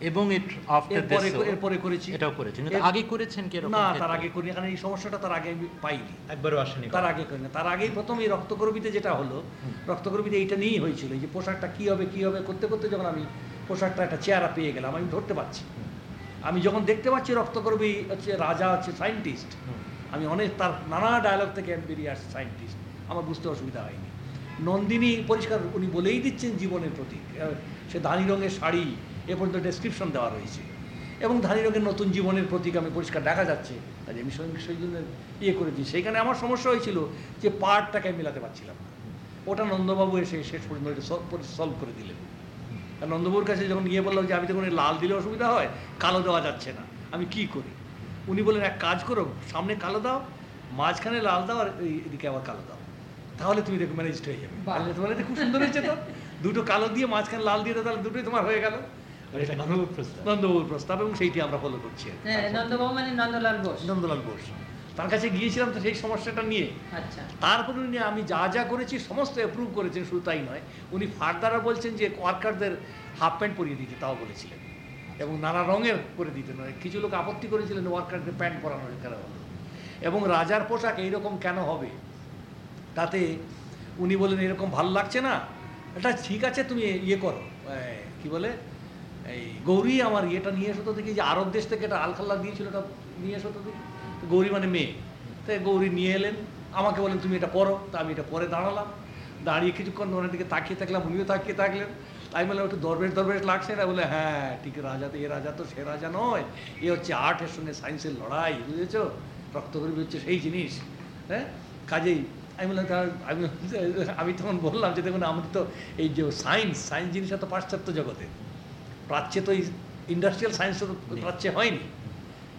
এবং এরপরে করেছি। এটাও করেছেন। আগে করেছেন কি না তার আগে করি এখানে এই সমস্যাটা তার আগে আমি পাইনি। একবারও আসেনি তার আগে করি না তার আগেই প্রথম এই রক্তকরবিতে যেটা হলো রক্তকরবিতে এইটা নিয়েই হয়েছিল। যে পোশাকটা কী হবে কী হবে করতে করতে যখন আমি পোশাকটা একটা চেহারা পেয়ে গেলাম আমি ধরতে পারছি। আমি যখন দেখতে পাচ্ছি রক্তকরবি হচ্ছে রাজা হচ্ছে সায়েন্টিস্ট আমি অনেক তার নানা ডায়লগ থেকে আমি বেরিয়ে আসছি সায়েন্টিস্ট আমার বুঝতে অসুবিধা হয়নি। নন্দিনী পরিষ্কার উনি বলেই দিচ্ছেন জীবনের প্রতীক। সে ধানি রঙের শাড়ি এ পর্যন্ত ডেসক্রিপশন দেওয়া রয়েছে। এবং ধানি রঙের নতুন জীবনের প্রতীক আমি পরিষ্কার দেখা যাচ্ছে। তাই আমি সেই- জন্য ইয়ে করেছি। সেইখানে আমার সমস্যা হয়েছিল যে পার্টটাকে আমি মেলাতে পারছিলাম না। ওটা নন্দবাবু এসে শেষ পর্যন্ত সলভ করে দিলেন। আর নন্দবাবুর কাছে যখন গিয়ে বললাম যে, আমি তো কোনো লাল দিলে অসুবিধা হয়, কালো দেওয়া যাচ্ছে না। আমি কি করি? উনি বললেন, এক কাজ করো, সামনে কালো দাও, মাঝখানে লাল দাও, আর এদিকে আবার কালো দাও। তাহলে তুমি দেখো ম্যানেজড হয়ে যাবে। তাহলে তোমার এটা খুব সুন্দর হয়েছে তো। দুটো কালো দিয়ে মাঝখানে লাল দিয়ে তাহলে দুটোই তোমার হয়ে গেল। নন্দবাবুর প্রস্তাব। এবং সেইটি আমরা ফলো করছি। হ্যাঁ নন্দবাবু মানে নন্দলাল ঘোষ নন্দলাল ঘোষ তার কাছে গিয়েছিলাম তো সেই সমস্যাটা নিয়ে। আচ্ছা। তারপরে উনি আমি যা যা করেছি সমস্ত অ্যাপ্রুভ করেছেন শুধু তাই নয় উনি ফার্দারও বলছেন যে ওয়ার্কারদের হাফ প্যান্ট পরিয়ে দিতে তাও বলেছিলেন। এবং নানা রঙের করে দিতে নয় কিছু লোক আপত্তি করেছিলেন ওয়ার্কারদের প্যান্ট পরানো কেন এবং রাজার পোশাক এইরকম কেন হবে? তাতে উনি বলেন এরকম ভালো লাগছে না? এটা ঠিক আছে, তুমি ইয়ে করো। কি বলে? এই গৌরী আমার ইয়েটা নিয়ে এসো দেখি যে আরব দেশ থেকে এটা আলখাল্লা দিয়েছিল, এটা নিয়ে এসো তো দেখি। গৌরী মানে মেয়ে। তাই গৌরী নিয়ে এলেন, আমাকে বলেন তুমি এটা পরো তা আমি এটা পরে দাঁড়ালাম। দাঁড়িয়ে কিছুক্ষণ ওনার দিকে তাকিয়ে থাকলাম, উনিও তাকিয়ে থাকলেন। তাই বললাম, একটু দরবেশ দরবেশ লাগছে না? বলে হ্যাঁ ঠিক রাজা তো, এ রাজা তো, সে রাজা নয়। এ হচ্ছে আর্টের সঙ্গে সায়েন্সের লড়াই, বুঝেছ? রক্তগরিবী হচ্ছে সেই জিনিস হ্যাঁ? কাজেই আমি বললাম "তা আমি আমি তখন বললাম যে দেখুন আমাদের তো এই যে সায়েন্স সায়েন্স জিনিসটা তো পাশ্চাত্য জগতে। প্রাচ্যে তো ইন্ডাস্ট্রিয়াল সায়েন্স তো প্রাচ্যে হয়নি।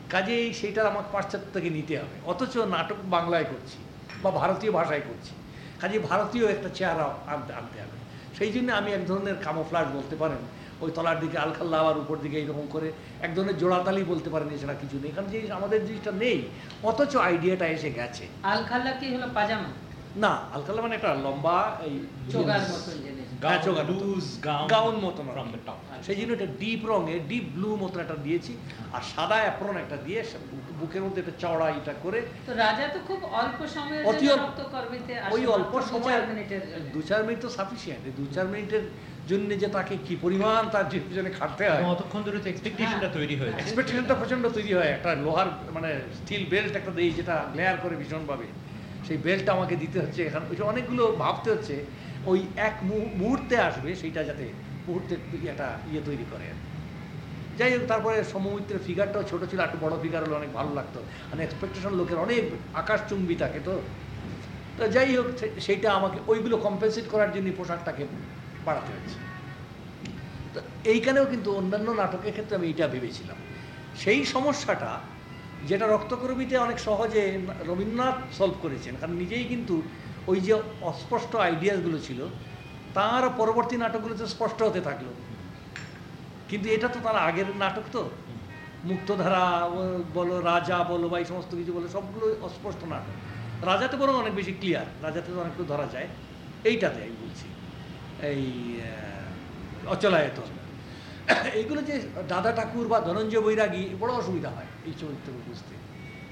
কাজেই সেটা আমাকে পাশ্চাত্য থেকে নিতে হবে। অথচ নাটক বাংলায় করছি বা ভারতীয় ভাষায় করছি। কাজে ভারতীয় একটা চেহারা আনতে আনতে হবে। সেই জন্য আমি এক ধরনের কামোফ্লাজ বলতে পারেন ওই তলার দিকে আলখাল্লা আবার উপর দিকে এইরকম করে এক ধরনের জোড়াতালি বলতে পারেন এছাড়া কিছু নেই। কারণ জিনিস আমাদের জিনিসটা নেই অথচ আইডিয়াটা এসে গেছে। আলখাল্লা কি হলো পাজামা। না মানে একটা লম্বা এই হ্যাঁ, গাউন মতন টপ সেই জন্য এটা ডিপ রঙে ডিপ ব্লু মতন একটা দিয়েছি। আর সাদা অ্যাপ্রন একটা দিয়ে বুকের মধ্যে একটা চওড়া এটা করে রাজা তো খুব অল্প অতি জন্য ওই অল্প সময় জন্য। দু চার মিনিট তো সাফিসিয়েন্ট দু চার মিনিটের জন্য যে তাকে কি পরিমাণ তার পিছনে খাটতে হয়। অতক্ষণ ধরে তো এক্সপেকটেশনটা তৈরি হয়েছে। এক্সপেকটেশনটা প্রচণ্ড তৈরি হয়। একটা লোহার মানে স্টিল বেল্ট একটা দিই যেটা গ্লেয়ার করে ভীষণভাবে। সেই বেল্টটা আমাকে দিতে হচ্ছে। এখানে, ওই অনেকগুলো ভাবতে হচ্ছে, ওই এক মুহূ- মুহূর্তে আসবে, সেইটা যাতে মুহূর্তে একটা ইয়ে তৈরি করে যাই হোক, তারপরে সমমিত্রের ফিগারটাও ছোট ছিল একটু বড় ফিগার হলে অনেক ভালো লাগতো। মানে এক্সপেকটেশন লোকের অনেক আকাশচুম্বী থাকে তো। তো যাই হোক সেইটা আমাকে, ওইগুলো কম্পেনসেট করার জন্য পোশাকটাকে বাড়াতে হচ্ছে তো এইখানেও কিন্তু অন্যান্য নাটকের ক্ষেত্রে আমি এইটা ভেবেছিলাম। সেই সমস্যাটা যেটা রক্তকর্মীতে অনেক সহজে রবীন্দ্রনাথ সলভ করেছেন, কারণ নিজেই কিন্তু ওই যে অস্পষ্ট আইডিয়াসগুলো ছিল, তার পরবর্তী নাটকগুলোতে স্পষ্ট হতে থাকল। কিন্তু এটা তো তার আগের নাটক তো। মুক্তধারা বলো, রাজা বলো বা এই সমস্ত কিছু বলো, সবগুলো অস্পষ্ট নাটক। রাজাতে বরং অনেক বেশি ক্লিয়ার রাজাতে তো অনেকটু ধরা যায়। এইটাতে আমি বলছি, এই অচলায়তন এইগুলো যে দাদা ঠাকুর বা ধনঞ্জয় বৈরাগী, বড় অসুবিধা হয়। এই চরিত্রগুলো বুঝতে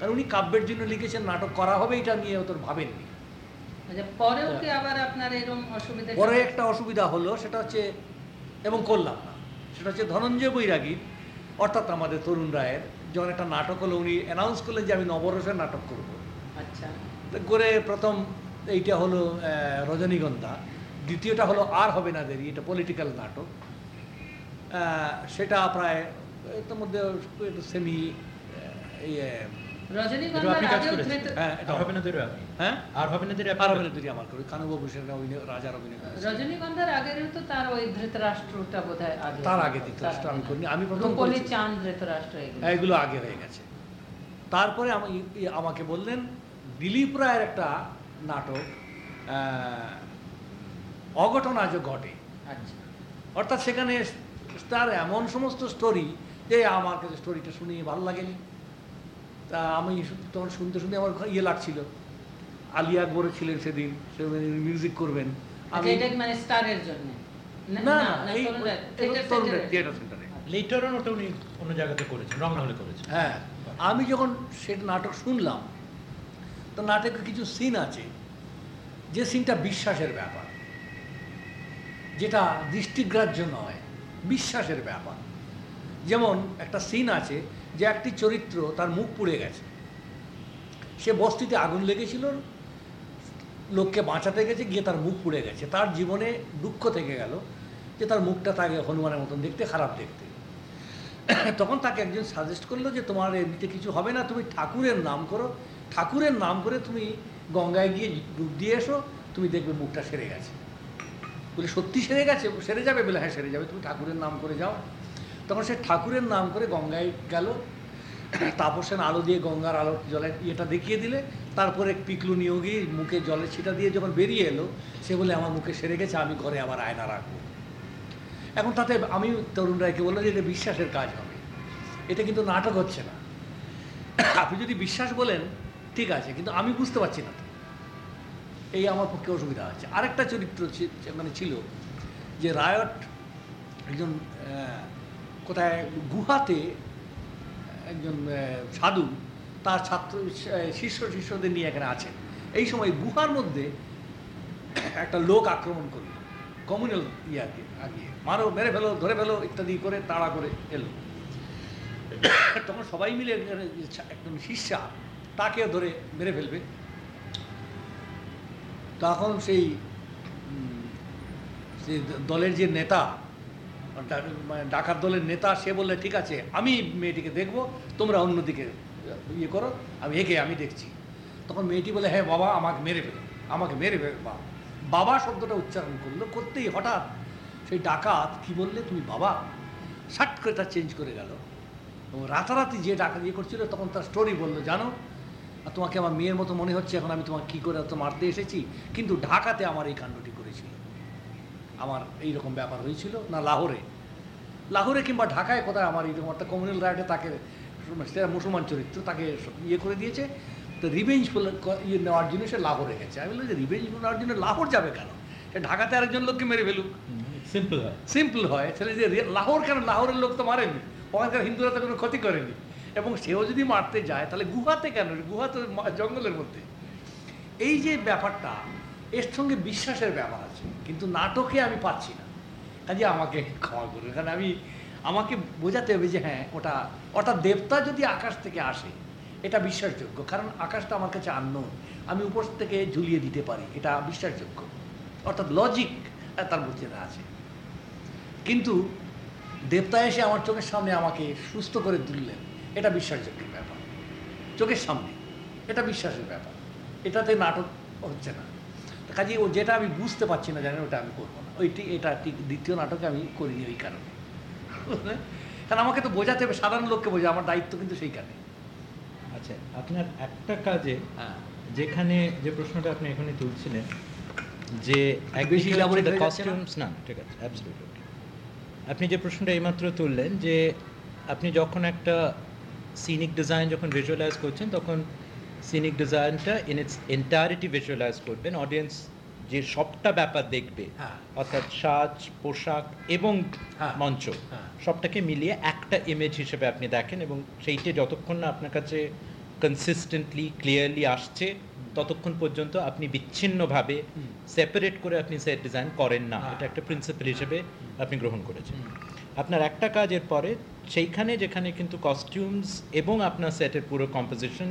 কারণ উনি কাব্যের জন্য লিখেছেন নাটক করা হবে এটা নিয়ে তোর ভাবেননি। আচ্ছা, পরে একটা অসুবিধা হলো সেটা হচ্ছে এবং করলাম না। সেটা হচ্ছে ধনঞ্জয় বৈরাগী অর্থাৎ আমাদের তরুণ রায়ের যখন একটা নাটক হলো উনি অ্যানাউন্স করলেন যে আমি নবরসের নাটক করব। আচ্ছা। করে প্রথম এইটা হলো রজনীগন্ধা দ্বিতীয়টা হলো আর হবে না দেরি এটা পলিটিক্যাল নাটক। আহ, সেটা প্রায় এর মধ্যে সেমি ইয়ে হ্যাঁ, হ্যাঁ? এগুলো। আগে হয়ে গেছে। তারপরে আমাকে বললেন দিলীপ রায়ের একটা নাটক আহ, অঘটন আজও ঘটে। আচ্ছা। অর্থাৎ সেখানে তার এমন সমস্ত স্টোরি যে আমার কাছে স্টোরিটা শুনে ভালো লাগেনি। তা আমি তখন শুনতে শুনতে আমার ইয়ে লাগছিল। আলিয়া আকবর ছিলেন সেদিন সে মিউজিক করবেন। আচ্ছা, আমি মানে স্টারের জন্য? না না এই তরুণরা- theatre তরুণ center এ? থিয়েটার সেন্টারে। লেটার ওটা উনি অন্য জায়গাতে করেছেন রংমহলে করেছেন। হ্যাঁ আমি যখন সে নাটক শুনলাম তো নাটকে কিছু সিন আছে যে সিনটা বিশ্বাসের ব্যাপার। যেটা দৃষ্টিগ্রাহ্য নয় বিশ্বাসের ব্যাপার। যেমন একটা সিন আছে যে একটি চরিত্র তার মুখ পুড়ে গেছে। সে বস্তিতে আগুন লেগেছিল, লোককে বাঁচাতে গেছে, গিয়ে তার মুখ পুড়ে গেছে। তার জীবনে দুঃখ থেকে গেল যে তার মুখটা তাকে হনুমানের মতন দেখতে, খারাপ দেখতে। তখন তাকে একজন সাজেস্ট করল যে, তোমার এমনিতে কিছু হবে না, তুমি ঠাকুরের নাম করো। ঠাকুরের নাম করে তুমি গঙ্গায় গিয়ে ডুব দিয়ে এসো, তুমি দেখবে মুখটা সেরে গেছে। বলে, সত্যি সেরে গেছে? সেরে যাবে? বলে হ্যাঁ সেরে যাবে। তুমি ঠাকুরের নাম করে যাও। তখন সে ঠাকুরের নাম করে গঙ্গায় গেল। তাপসেন আলো দিয়ে গঙ্গার আলো জলে ইয়েটা দেখিয়ে দিলে। তারপরে পিকলু নিয়েও গিয়ে মুখে জলের ছিটা দিয়ে যখন বেরিয়ে এলো, সে বলে আমার মুখে সেরে গেছে, আমি ঘরে আবার আয়না রাখব। এখন তাতে আমি তরুণ রায়কে বললাম যে, এটা বিশ্বাসের কাজ হবে। এটা কিন্তু নাটক হচ্ছে না। আপনি যদি বিশ্বাস বলেন, ঠিক আছে, কিন্তু আমি বুঝতে পারছি না এই আমার পক্ষে অসুবিধা আছে আরেকটা চরিত্র মানে ছিল যে রায়ট একজন কোথায় গুহাতে একজন সাধু তার ছাত্র শিষ্য শিষ্যদের নিয়ে এখানে আছেন এই সময় গুহার মধ্যে একটা লোক আক্রমণ করল। কমিউনাল ইয়াকে আগিয়ে। মারো, মেরে ফেলো, ধরে ফেলো, ইত্যাদি করে তাড়া করে এলো। তখন সবাই মিলে একজন শিষ্যা তাকেও ধরে মেরে ফেলবে। তখন সেই দলের যে নেতা মানে ডাকাত দলের নেতা, সে বললে, ঠিক আছে, আমি মেয়েটিকে দেখব, তোমরা অন্যদিকে ইয়ে করো, আমি একে, আমি দেখছি। তখন মেয়েটি বলে হ্যাঁ বাবা, আমাকে মেরে ফেলো, আমাকে মেরে ফেলবে বাবা বাবা শব্দটা উচ্চারণ করল, করতেই হঠাৎ সেই ডাকাত কি বললে, তুমি বাবা সাট করে তার চেঞ্জ করে গেল। এবং রাতারাতি যে ডাকাত ইয়ে করছিল, তখন তার স্টোরি বলল, জানো, তোমাকে আমার মেয়ের মতো মনে হচ্ছে, এখন আমি তোমাকে কী করে তো মারতে এসেছি? কিন্তু ঢাকাতে আমার এই কাণ্ডটি আমার এই রকম ব্যাপার হয়েছিল। না লাহোরে। লাহোরে কিংবা ঢাকায় কোথায় আমার এইরকম একটা কমিউনাল রাইটে তাকে সেটা মুসলমান চরিত্র তাকে ইয়ে করে দিয়েছে। তো রিভেঞ্জ ইয়ে নেওয়ার জন্য সে লাহোরে গেছে। আমি বললাম যে রিভেঞ্জ নেওয়ার জন্য লাহোর যাবে কেন? সে ঢাকাতে আরেকজন লোককে মেরে ফেলুক। সিম্পল হয়। সিম্পল হয়। তাহলে যে লাহোর কেন? লাহোরের লোক তো মারেনি। ওখানকার হিন্দুরা তো কোনো ক্ষতি করেনি। এবং সেও যদি মারতে যায় তাহলে গুহাতে কেন? গুহা তো জঙ্গলের মধ্যে। এই যে ব্যাপারটা এর সঙ্গে বিশ্বাসের ব্যাপার কিন্তু নাটকে আমি পাচ্ছি না। কাজে আমাকে ক্ষমা করবে কারণ আমি, আমাকে বোঝাতে হবে যে হ্যাঁ ওটা, অর্থাৎ দেবতা যদি আকাশ থেকে আসে, এটা বিশ্বাসযোগ্য, কারণ আকাশটা আমার কাছে আন্ন আমি উপর থেকে ঝুলিয়ে দিতে পারি, এটা বিশ্বাসযোগ্য। অর্থাৎ লজিক তার মধ্যে আছে। কিন্তু দেবতা এসে আমার চোখের সামনে আমাকে সুস্থ করে তুললেন, এটা বিশ্বাসযোগ্যের ব্যাপার। চোখের সামনে, এটা বিশ্বাসের ব্যাপার। এটাতে নাটক হচ্ছে না। কাজে ও যেটা আমি বুঝতে পারছি না জানেন ওটা আমি করব না। ওইটি এটা ঠিক দ্বিতীয় নাটকে আমি করিনি ওই কারণে। কারণ আমাকে তো বোঝাতে হবে সাধারণ লোককে বোঝা আমার দায়িত্ব কিন্তু সেইখানে। আচ্ছা আপনার একটা কাজে হ্যাঁ। যেখানে যে প্রশ্নটা আপনি এখানে তুলছিলেন যে বেশি? কস্টিউমস না ঠিক আছে অ্যাবসলিউটলি আপনি যে প্রশ্নটা এইমাত্র তুললেন যে আপনি যখন একটা সিনিক ডিজাইন যখন ভিজুয়ালাইজ করছেন তখন সিনিক ডিজাইনটা ইন ইটস এন্টারিটি ভিজুয়ালাইজ করবেন অডিয়েন্স যে সবটা ব্যাপার দেখবে হ্যাঁ। অর্থাৎ সাজ পোশাক এবং হ্যাঁ। মঞ্চ হ্যাঁ। সবটাকে মিলিয়ে একটা ইমেজ হিসেবে আপনি দেখেন এবং সেইটা যতক্ষণ না আপনার কাছে কনসিস্টেন্টলি ক্লিয়ারলি আসছে ততক্ষণ পর্যন্ত আপনি বিচ্ছিন্নভাবে সেপারেট করে আপনি সেট ডিজাইন করেন না। এটা একটা প্রিন্সিপাল হিসেবে আপনি গ্রহণ করেছেন আপনার একটা কাজের পরে সেইখানে যেখানে কিন্তু কস্টিউমস এবং আপনার সেটের পুরো কম্পোজিশন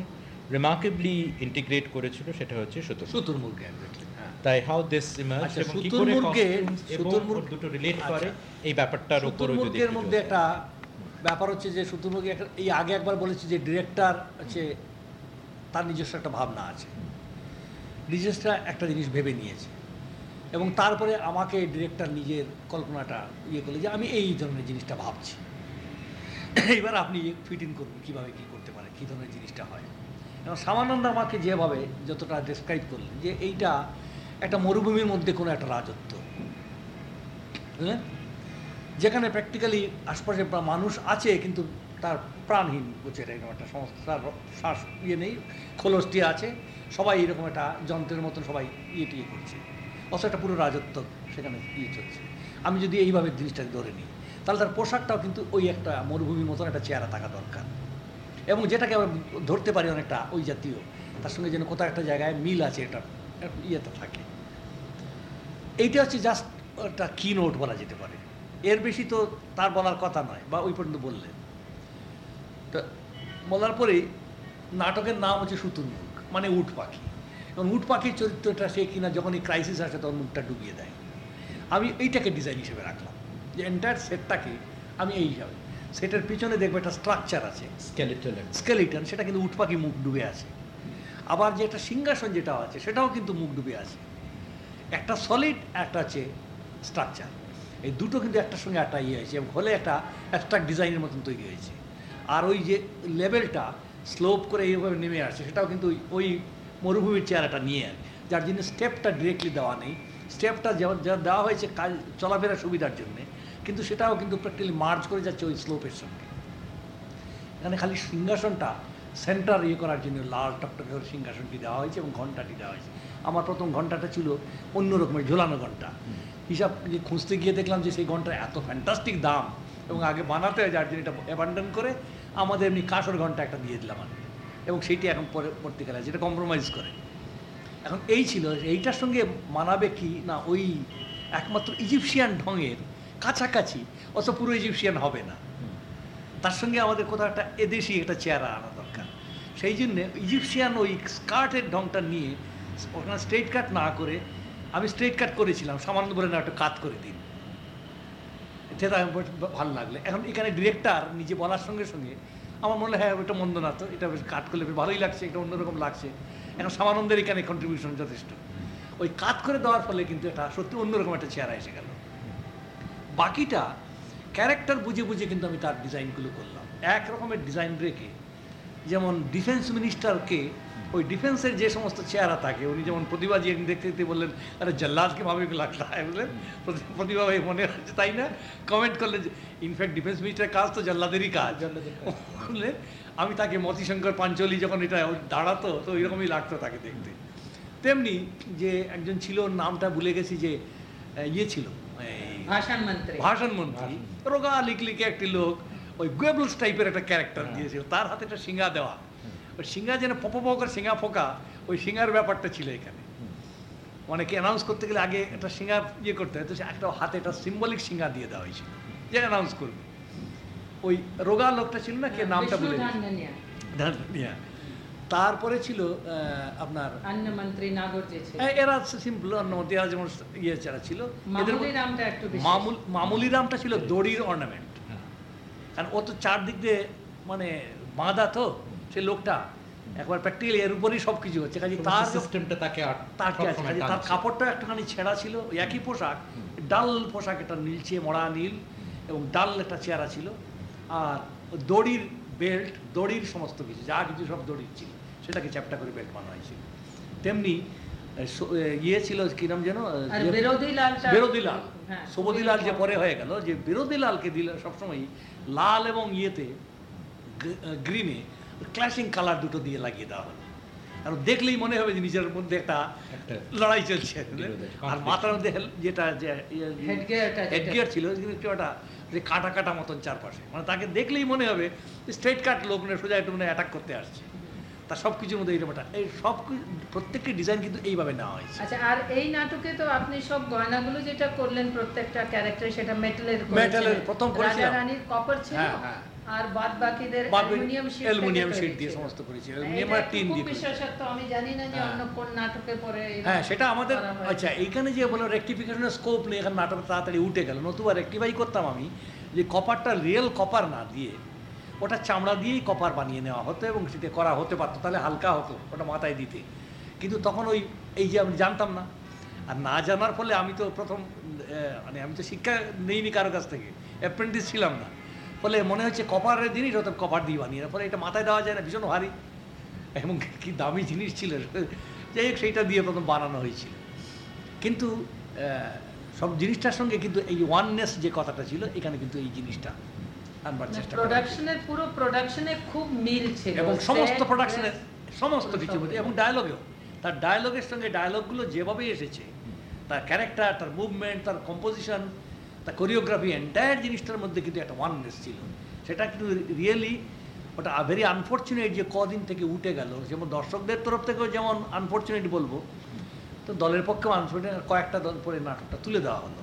রিমার্কেবলি ইন্টিগ্রেট করেছিল সেটা হচ্ছে সুতো সুতুর মুরগে হ্যাঁ। তাই হাউ দিস ইমার্জ এবং কি করে দুটো রিলেট আচ্ছা। করে এই ব্যাপারটার উপর শুতুরমুর্গের মধ্যে একটা ব্যাপার হচ্ছে যে শুতুরমুর্গি একটা এই আগে একবার বলেছি যে ডিরেক্টর হচ্ছে তার নিজস্ব একটা ভাবনা আছে। নিজস্ব একটা জিনিস ভেবে নিয়েছে। এবং তারপরে আমাকে ডিরেক্টর নিজের কল্পনাটা ইয়ে করলে যে আমি এই ধরনের জিনিসটা ভাবছি। এবার আপনি ফিট ইন করুন কীভাবে কী করতে পারে কী ধরনের জিনিসটা হয়। এবং সামানন্দ আমাকে যেভাবে যতটা ডেসক্রাইব করলেন, যে এইটা একটা মরুভূমির মধ্যে কোনো একটা রাজত্ব। বুঝলেন যেখানে প্র্যাকটিক্যালি আশপাশে মানুষ আছে, কিন্তু তার প্রাণহীন হচ্ছে এরকম একটা সংস্থার শ্বাস ইয়ে নেই খোলসটি আছে। সবাই এরকম একটা যন্ত্রের মতন সবাই ইয়ে টিয়ে করছে। অথচ একটা পুরো রাজত্ব সেখানে ইয়ে চলছে। আমি যদি এইভাবে জিনিসটাকে ধরে নিই, তাহলে তার পোশাকটাও কিন্তু ওই একটা মরুভূমির মতন একটা চেহারা থাকা দরকার। এবং যেটাকে আমরা ধরতে পারি অনেকটা ওই জাতীয়, তার সঙ্গে যেন কোথাও একটা জায়গায় মিল আছে, এটা ইয়েতে থাকে। এইটা হচ্ছে জাস্ট একটা কি নোট বলা যেতে পারে। এর বেশি তো তার বলার কথা নয়, বা ওই পর্যন্ত বললেন তো বলার পরেই নাটকের নাম হচ্ছে শুতুরমুখ মানে উট পাখি। এবং উট পাখির চরিত্রটা সে কিনা যখন এই ক্রাইসিস আসে তখন মুখটা ডুবিয়ে দেয়। আমি এইটাকে ডিজাইন হিসেবে রাখলাম। যে এন্টায়ার সেটটাকে আমি এই হিসাবে সেটার পিছনে দেখবে একটা স্ট্রাকচার আছে। স্কেলেটাল স্কেলিটন সেটা কিন্তু উট পাখি মুখ ডুবে আছে। আবার যে একটা সিংহাসন যেটা আছে সেটাও কিন্তু মুখ ডুবে আছে। একটা সলিড একটা আছে স্ট্রাকচার এই দুটো কিন্তু একটার সঙ্গে একটা ইয়ে হয়েছে এবং হলে একটা অ্যাবস্ট্রাক্ট ডিজাইনের মতন তৈরি হয়েছে। আর ওই যে লেভেলটা স্লোপ করে এইভাবে নেমে আসছে সেটাও কিন্তু ওই- মরুভূমির চেহারাটা নিয়ে আর যার জন্য স্টেপটা ডিরেক্টলি দেওয়া নেই। স্টেপটা যেমন যা দেওয়া হয়েছে কাজ চলাফেরা সুবিধার জন্যে কিন্তু সেটাও কিন্তু প্র্যাকটিক্যালি মার্চ করে যাচ্ছে ওই স্লোপের সঙ্গে। এখানে খালি সিংহাসনটা সেন্টার ইয়ে করার জন্য লাল টকটকে করে সিংহাসনটি দেওয়া হয়েছে এবং ঘন্টাটি দেওয়া হয়েছে। আমার প্রথম ঘন্টাটা ছিল অন্য রকমের ঝোলানো ঘণ্টা। হিসাব যে খুঁজতে গিয়ে দেখলাম যে সেই ঘণ্টার এত ফ্যান্টাস্টিক দাম এবং আগে বানাতে হয়, যার জন্য এটা অ্যাবান্ডন করে আমাদের এমনি কাঁসর ঘণ্টা একটা দিয়ে দিলাম আমি। এবং সেইটি এখন পরে পরবর্তীকালে যেটা কম্প্রোমাইজ করে। এখন এই ছিল, এইটার সঙ্গে মানাবে কি? না, ওই একমাত্র ইজিপশিয়ান ঢঙের কাছাকাছি অত পুরো ইজিপশিয়ান হবে না। তার সঙ্গে আমাদের কোথাও একটা এদেশি একটা চেহারা আনা দরকার। সেই জন্য ইজিপশিয়ান ওই স্কার্টের ঢংটা নিয়ে ওখানে স্ট্রেট কাট না করে আমি স্ট্রেট কাট করেছিলাম, সামান্য বলে না, একটু কাট করে দিন। সেটা ভালো লাগল। এখন এখানে ডিরেক্টর নিজে বলার সঙ্গে সঙ্গে আমার মনে হয় হ্যাঁ ওটা মন্দ না তো, এটা কাট করলে ভালোই লাগছে, এটা অন্যরকম লাগছে। এখন সামানন্দের এখানে কন্ট্রিবিউশন যথেষ্ট। ওই কাত করে দেওয়ার ফলে কিন্তু এটা সত্যি অন্যরকম একটা চেহারা এসে গেল। বাকিটা ক্যারেক্টার বুঝে বুঝে কিন্তু আমি তার ডিজাইনগুলো করলাম। এক রকমের ডিজাইন রেখে যেমন ডিফেন্স মিনিস্টারকে ওই ডিফেন্সের যে সমস্ত চেহারা থাকে উনি যেমন প্রতিবাদী একদিন দেখতে দেখতে বললেন আরে জল্লাদকে ভাবে লাগতা বললেন প্রতিভা ভাই মনে হচ্ছে তাই না? কমেন্ট করলেন যে ইনফ্যাক্ট ডিফেন্স মিনিস্টারের কাজ তো জল্লাদেরই কাজ। বললেন আমি তাকে মতিশঙ্কর পাঞ্চলি যখন এটা দাঁড়াতো তো ওইরকমই লাগতো তাকে দেখতে। তেমনি যে একজন ছিল নামটা ভুলে গেছি যে ইয়ে ছিল এই ভাষণ মন্ত্রী। রোগা লিকলিকে একটি লোক ওই গোয়েবলস টাইপের একটা ক্যারেক্টার দিয়েছিল তার হাতে একটা সিঙ্গা দেওয়া। ওই সিঙ্গা যেন পপ পপ করে সিঙ্গা ফোকা ওই সিঙ্গার ব্যাপারটা ছিল এখানে। অনেকে অ্যানাউন্স করতে গেলে আগে একটা সিঙ্গার ইয়ে করতে হয় তো সে একটা হাতে একটা সিম্বলিক সিঙ্গা দিয়ে দেওয়া হয়েছিল। যে অ্যানাউন্স করবে। ওই রোগা লোকটা ছিল না কে নামটা বলে ধান্ডনিয়া, ধানমিয়া। তারপরে ছিল আহ, আপনার অন্ন মন্ত্রী নাগর যে ছিল। এরা সিম্পল অন্যমতে এরা যেমন ইয়ে যারা ছিল এদের মামুলি নামটা একটু বেশি। মামুল মামুলি রামটা ছিল দড়ির অর্নামেন্ট কারণ ও তো চারদিক দিয়ে মানে বাঁধা তো সে লোকটা। একবার প্র্যাকটিক্যালি এর উপরেই সব কিছু হচ্ছে কাজে তার সিস্টেমটা তাকে তাকে আছে? কাজে তার কাপড়টা একটুখানি ছেঁড়া ছিল ওই একই পোশাক ডাল পোশাক একটা নীলচে মরা নীল এবং ডাল একটা চেহারা ছিল। আর দড়ির বেল্ট দড়ির সমস্ত কিছু যা কিছু সব দড়ির ছিল। সেটাকে চ্যাপ্টা করে বেল্ট বানানো হয়েছিল। তেমনি ইয়ে ছিল কি নাম যেন বিরোধী লাল। হ্যাঁ, সবুদি লাল যে পরে হয়ে গেল যে বিরোধী লালকে দিল সবসময় লাল এবং ইয়েতে গ্রিনে ক্ল্যাশিং কালার দুটো দিয়ে লাগিয়ে দেওয়া হলো। আর দেখলেই মনে হবে যে নিজের মধ্যে একটা লড়াই চলছে। আর মাথার মধ্যে যেটা যে হেডগিয়ার ছিল একটু একটা যে কাটা কাটা মতন চারপাশে। মানে তাকে দেখলেই মনে হবে স্ট্রেট কাট লোক সোজা একটু মানে অ্যাটাক করতে আসছে। তার সব কিছুর মধ্যে এইরকম একটা এই সব প্রত্যেকটি ডিজাইন কিন্তু এইভাবে নেওয়া হয়েছে আচ্ছা আর এই নাটকে তো আপনি সব গয়নাগুলো যেটা করলেন প্রত্যেকটা ক্যারেক্টার সেটা মেটালের মেটালের প্রথম করেছিলাম। রানীর কপার ছিল হ্যাঁ, হ্যাঁ। আর বাদ বাকিদের অ্যালুমিনিয়াম শীট অ্যালুমিনিয়াম শীট দিয়ে সমস্ত করেছি অ্যালুমিনিয়াম আর টিন দিয়ে। বিশেষত্ব আমি জানি না যে হ্যাঁ। অন্য কোন নাটকে পরে হ্যাঁ সেটা আমাদের আচ্ছা এইখানে যে বলো রেকটিফিকেশনের স্কোপ নেই এখানে নাটক তাড়াতাড়ি উঠে গেল নতুবা রেকটিফাই করতাম আমি যে কপারটা রিয়েল কপার না দিয়ে ওটা চামড়া দিয়েই কপার বানিয়ে নেওয়া হতো এবং সেটা করা হতে পারতো, তাহলে হালকা হতো, ওটা মাথায় দিতে। কিন্তু তখন ওই, এই যে আমি জানতাম না, আর না জানার ফলে আমি তো প্রথম মানে আমি তো শিক্ষা নিইনি কারও কাছ থেকে অ্যাপ্রেন্টিস ছিলাম না। ফলে মনে হচ্ছে কপারের জিনিস হতো কপার দিয়ে বানিয়ে ফলে এটা মাথায় দেওয়া যায় না, ভীষণ ভারী। এবং কি দামি জিনিস ছিল, যাই হোক সেইটা দিয়ে প্রথম বানানো হয়েছিল। কিন্তু সব জিনিসটার সঙ্গে কিন্তু এই ওয়াননেস যে কথাটা ছিল, এখানে কিন্তু এই জিনিসটা আনবার চেষ্টা করা প্রোডাকশনের পুরো প্রোডাকশনের খুব মিল ছিল। এবং সমস্ত প্রোডাকশনের সমস্ত কিছু এবং ডায়লগেও তার ডায়লগের সঙ্গে ডায়লগগুলো যেভাবে এসেছে তার ক্যারেক্টার তার মুভমেন্ট তার কম্পোজিশন তার কোরিওগ্রাফি এন্টায়ার জিনিসটার মধ্যে কিন্তু একটা ওয়াননেস ছিল। সেটা কিন্তু রিয়েলি ওটা ভেরি আনফর্চুনেট যে কদিন থেকে উঠে গেল। যেমন দর্শকদের তরফ থেকেও যেমন আনফর্চুনেট বলব তো দলের পক্ষেও আনফর্চুনেট কয়েকটা দল পরে নাটকটা তুলে দেওয়া হলো।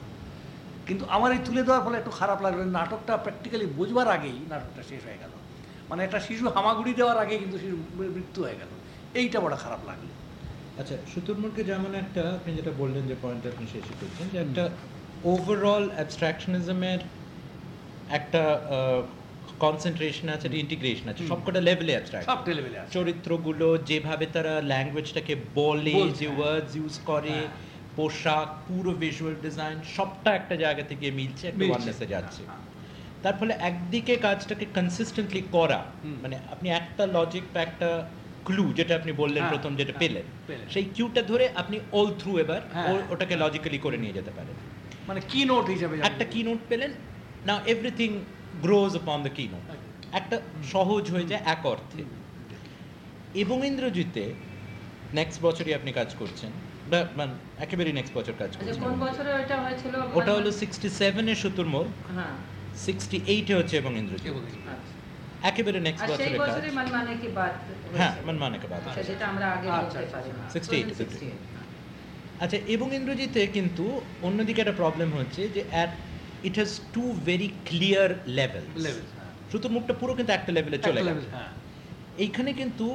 কিন্তু আমার এই তুলে দেওয়ার ফলে একটু খারাপ লাগল। নাটকটা প্র্যাকটিক্যালি বুঝবার আগেই নাটকটা শেষ হয়ে গেল। মানে একটা শিশু হামাগুড়ি দেওয়ার আগে কিন্তু শিশুর মৃত্যু হয়ে গেল। এইটা বড় খারাপ লাগল। আচ্ছা শুতুরমুর্গে যেমন একটা আপনি যেটা বললেন যে পয়েন্ট আপনি শেষে করছেন যে একটা ওভারঅল অ্যাবস্ট্রাকশনিজমের একটা কনসেন্ট্রেশন আছে ইন্টিগ্রেশন আছে সবকটা লেভেলে অ্যাবস্ট্রাক্ট চরিত্রগুলো যেভাবে তারা ল্যাঙ্গুয়েজটাকে বলে যে। ওয়ার্ডস ইউজ করে হ্যাঁ। পোশাক পুরো ভিজুয়াল ডিজাইন সবটা একটা জায়গা থেকে মিলছে একটা। ওয়াননেসে যাচ্ছে। হ্যাঁ, তার ফলে একদিকে কাজটাকে কনসিস্টেন্টলি করা মানে আপনি একটা লজিক বা একটা ক্লু যেটা আপনি বললেন হ্যাঁ, প্রথম যেটা হ্যাঁ, পেলেন। সেই কিউটা ধরে আপনি অল থ্রু এবার হ্যাঁ। ওটাকে লজিক্যালি করে নিয়ে যেতে পারেন। মানে কি নোট হিসাবে একটা কি নোট পেলেন না everything grows upon the key note একটা সহজ হয়ে যায় এক অর্থে। এবং ইন্দ্রজিতে নেক্সট বছরই আপনি কাজ করছেন। বা মানে একেবারে নেক্সট বছর কাজ আচ্ছা কোন বছরে ওটা হয়েছিল? ওটা হলো সিক্সটি সেভেনে শতুর্মোর হ্যাঁ। সিক্সটি এইটে হচ্ছে এবং ইন্দ্রজিৎ। আচ্ছা। একেবারে নেক্সট বছরের কাজ। মান মানে কি বাদ হ্যাঁ? মান মানে কে বাদ আচ্ছা, যেটা আমরা আগে বলতে আচ্ছা, পারি 68, 68 আচ্ছা এবং ইন্দ্রজিতে কিন্তু অন্যদিকে একটা প্রবলেম হচ্ছে যে at it has to very clear level মুখটা পুরো কিন্তু একটা লেভেলে চলে গেল। হ্যাঁ। এইখানে কিন্তু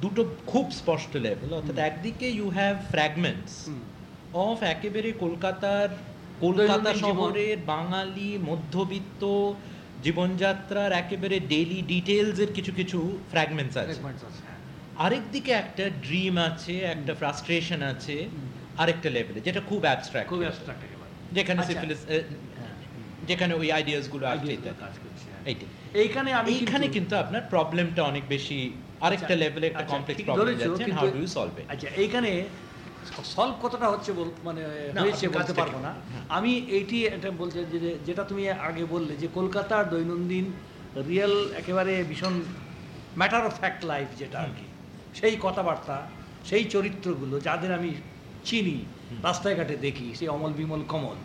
দুটো খুব স্পষ্ট লেভেল অর্থাৎ একদিকে ইউ হ্যাভ ফ্র্যাগমেন্টস অফ একেবারে কলকাতার কলকাতা শহরের বাঙালি মধ্যবিত্ত জীবনযাত্রার একেবারে ডেইলি ডিটেলসের কিছু কিছু ফ্র্যাগমেন্টস আছে। হ্যাঁ। আরেক দিকে একটা ড্রিম আছে একটা ফ্রাস্ট্রেশন আছে আরেকটা লেভেলে যেটা খুব অ্যাবস্ট্রাক্ট খুব অ্যাবস্ট্রাক্ট যেখানে আচ্ছা। সিফিলিস হ্যাঁ, যেখানে ওই আইডিয়াসগুলো আসছে হ্যাঁ। এইখানে আমি এইখানে কিন্তু আপনার প্রবলেমটা অনেক বেশি আরেকটা আচ্ছা, লেভেলে একটা আচ্ছা, কমপ্লেক্স প্রবলেম যাচ্ছে how do you solve it আচ্ছা এইখানে সলভ কতটা হচ্ছে বল- মানে হয়েছে বলতে পারব না। আমি এইটি এটা বলছি যে যেটা তুমি আগে বললে যে কলকাতার দৈনন্দিন রিয়েল একেবারে ভীষণ ম্যাটার অফ ফ্যাক্ট লাইফ যেটা আর কি। সেই কথাবার্তা সেই চরিত্রগুলো যাদের আমি চিনি রাস্তায় ঘাটে দেখি সেই অমল বিমল কমল।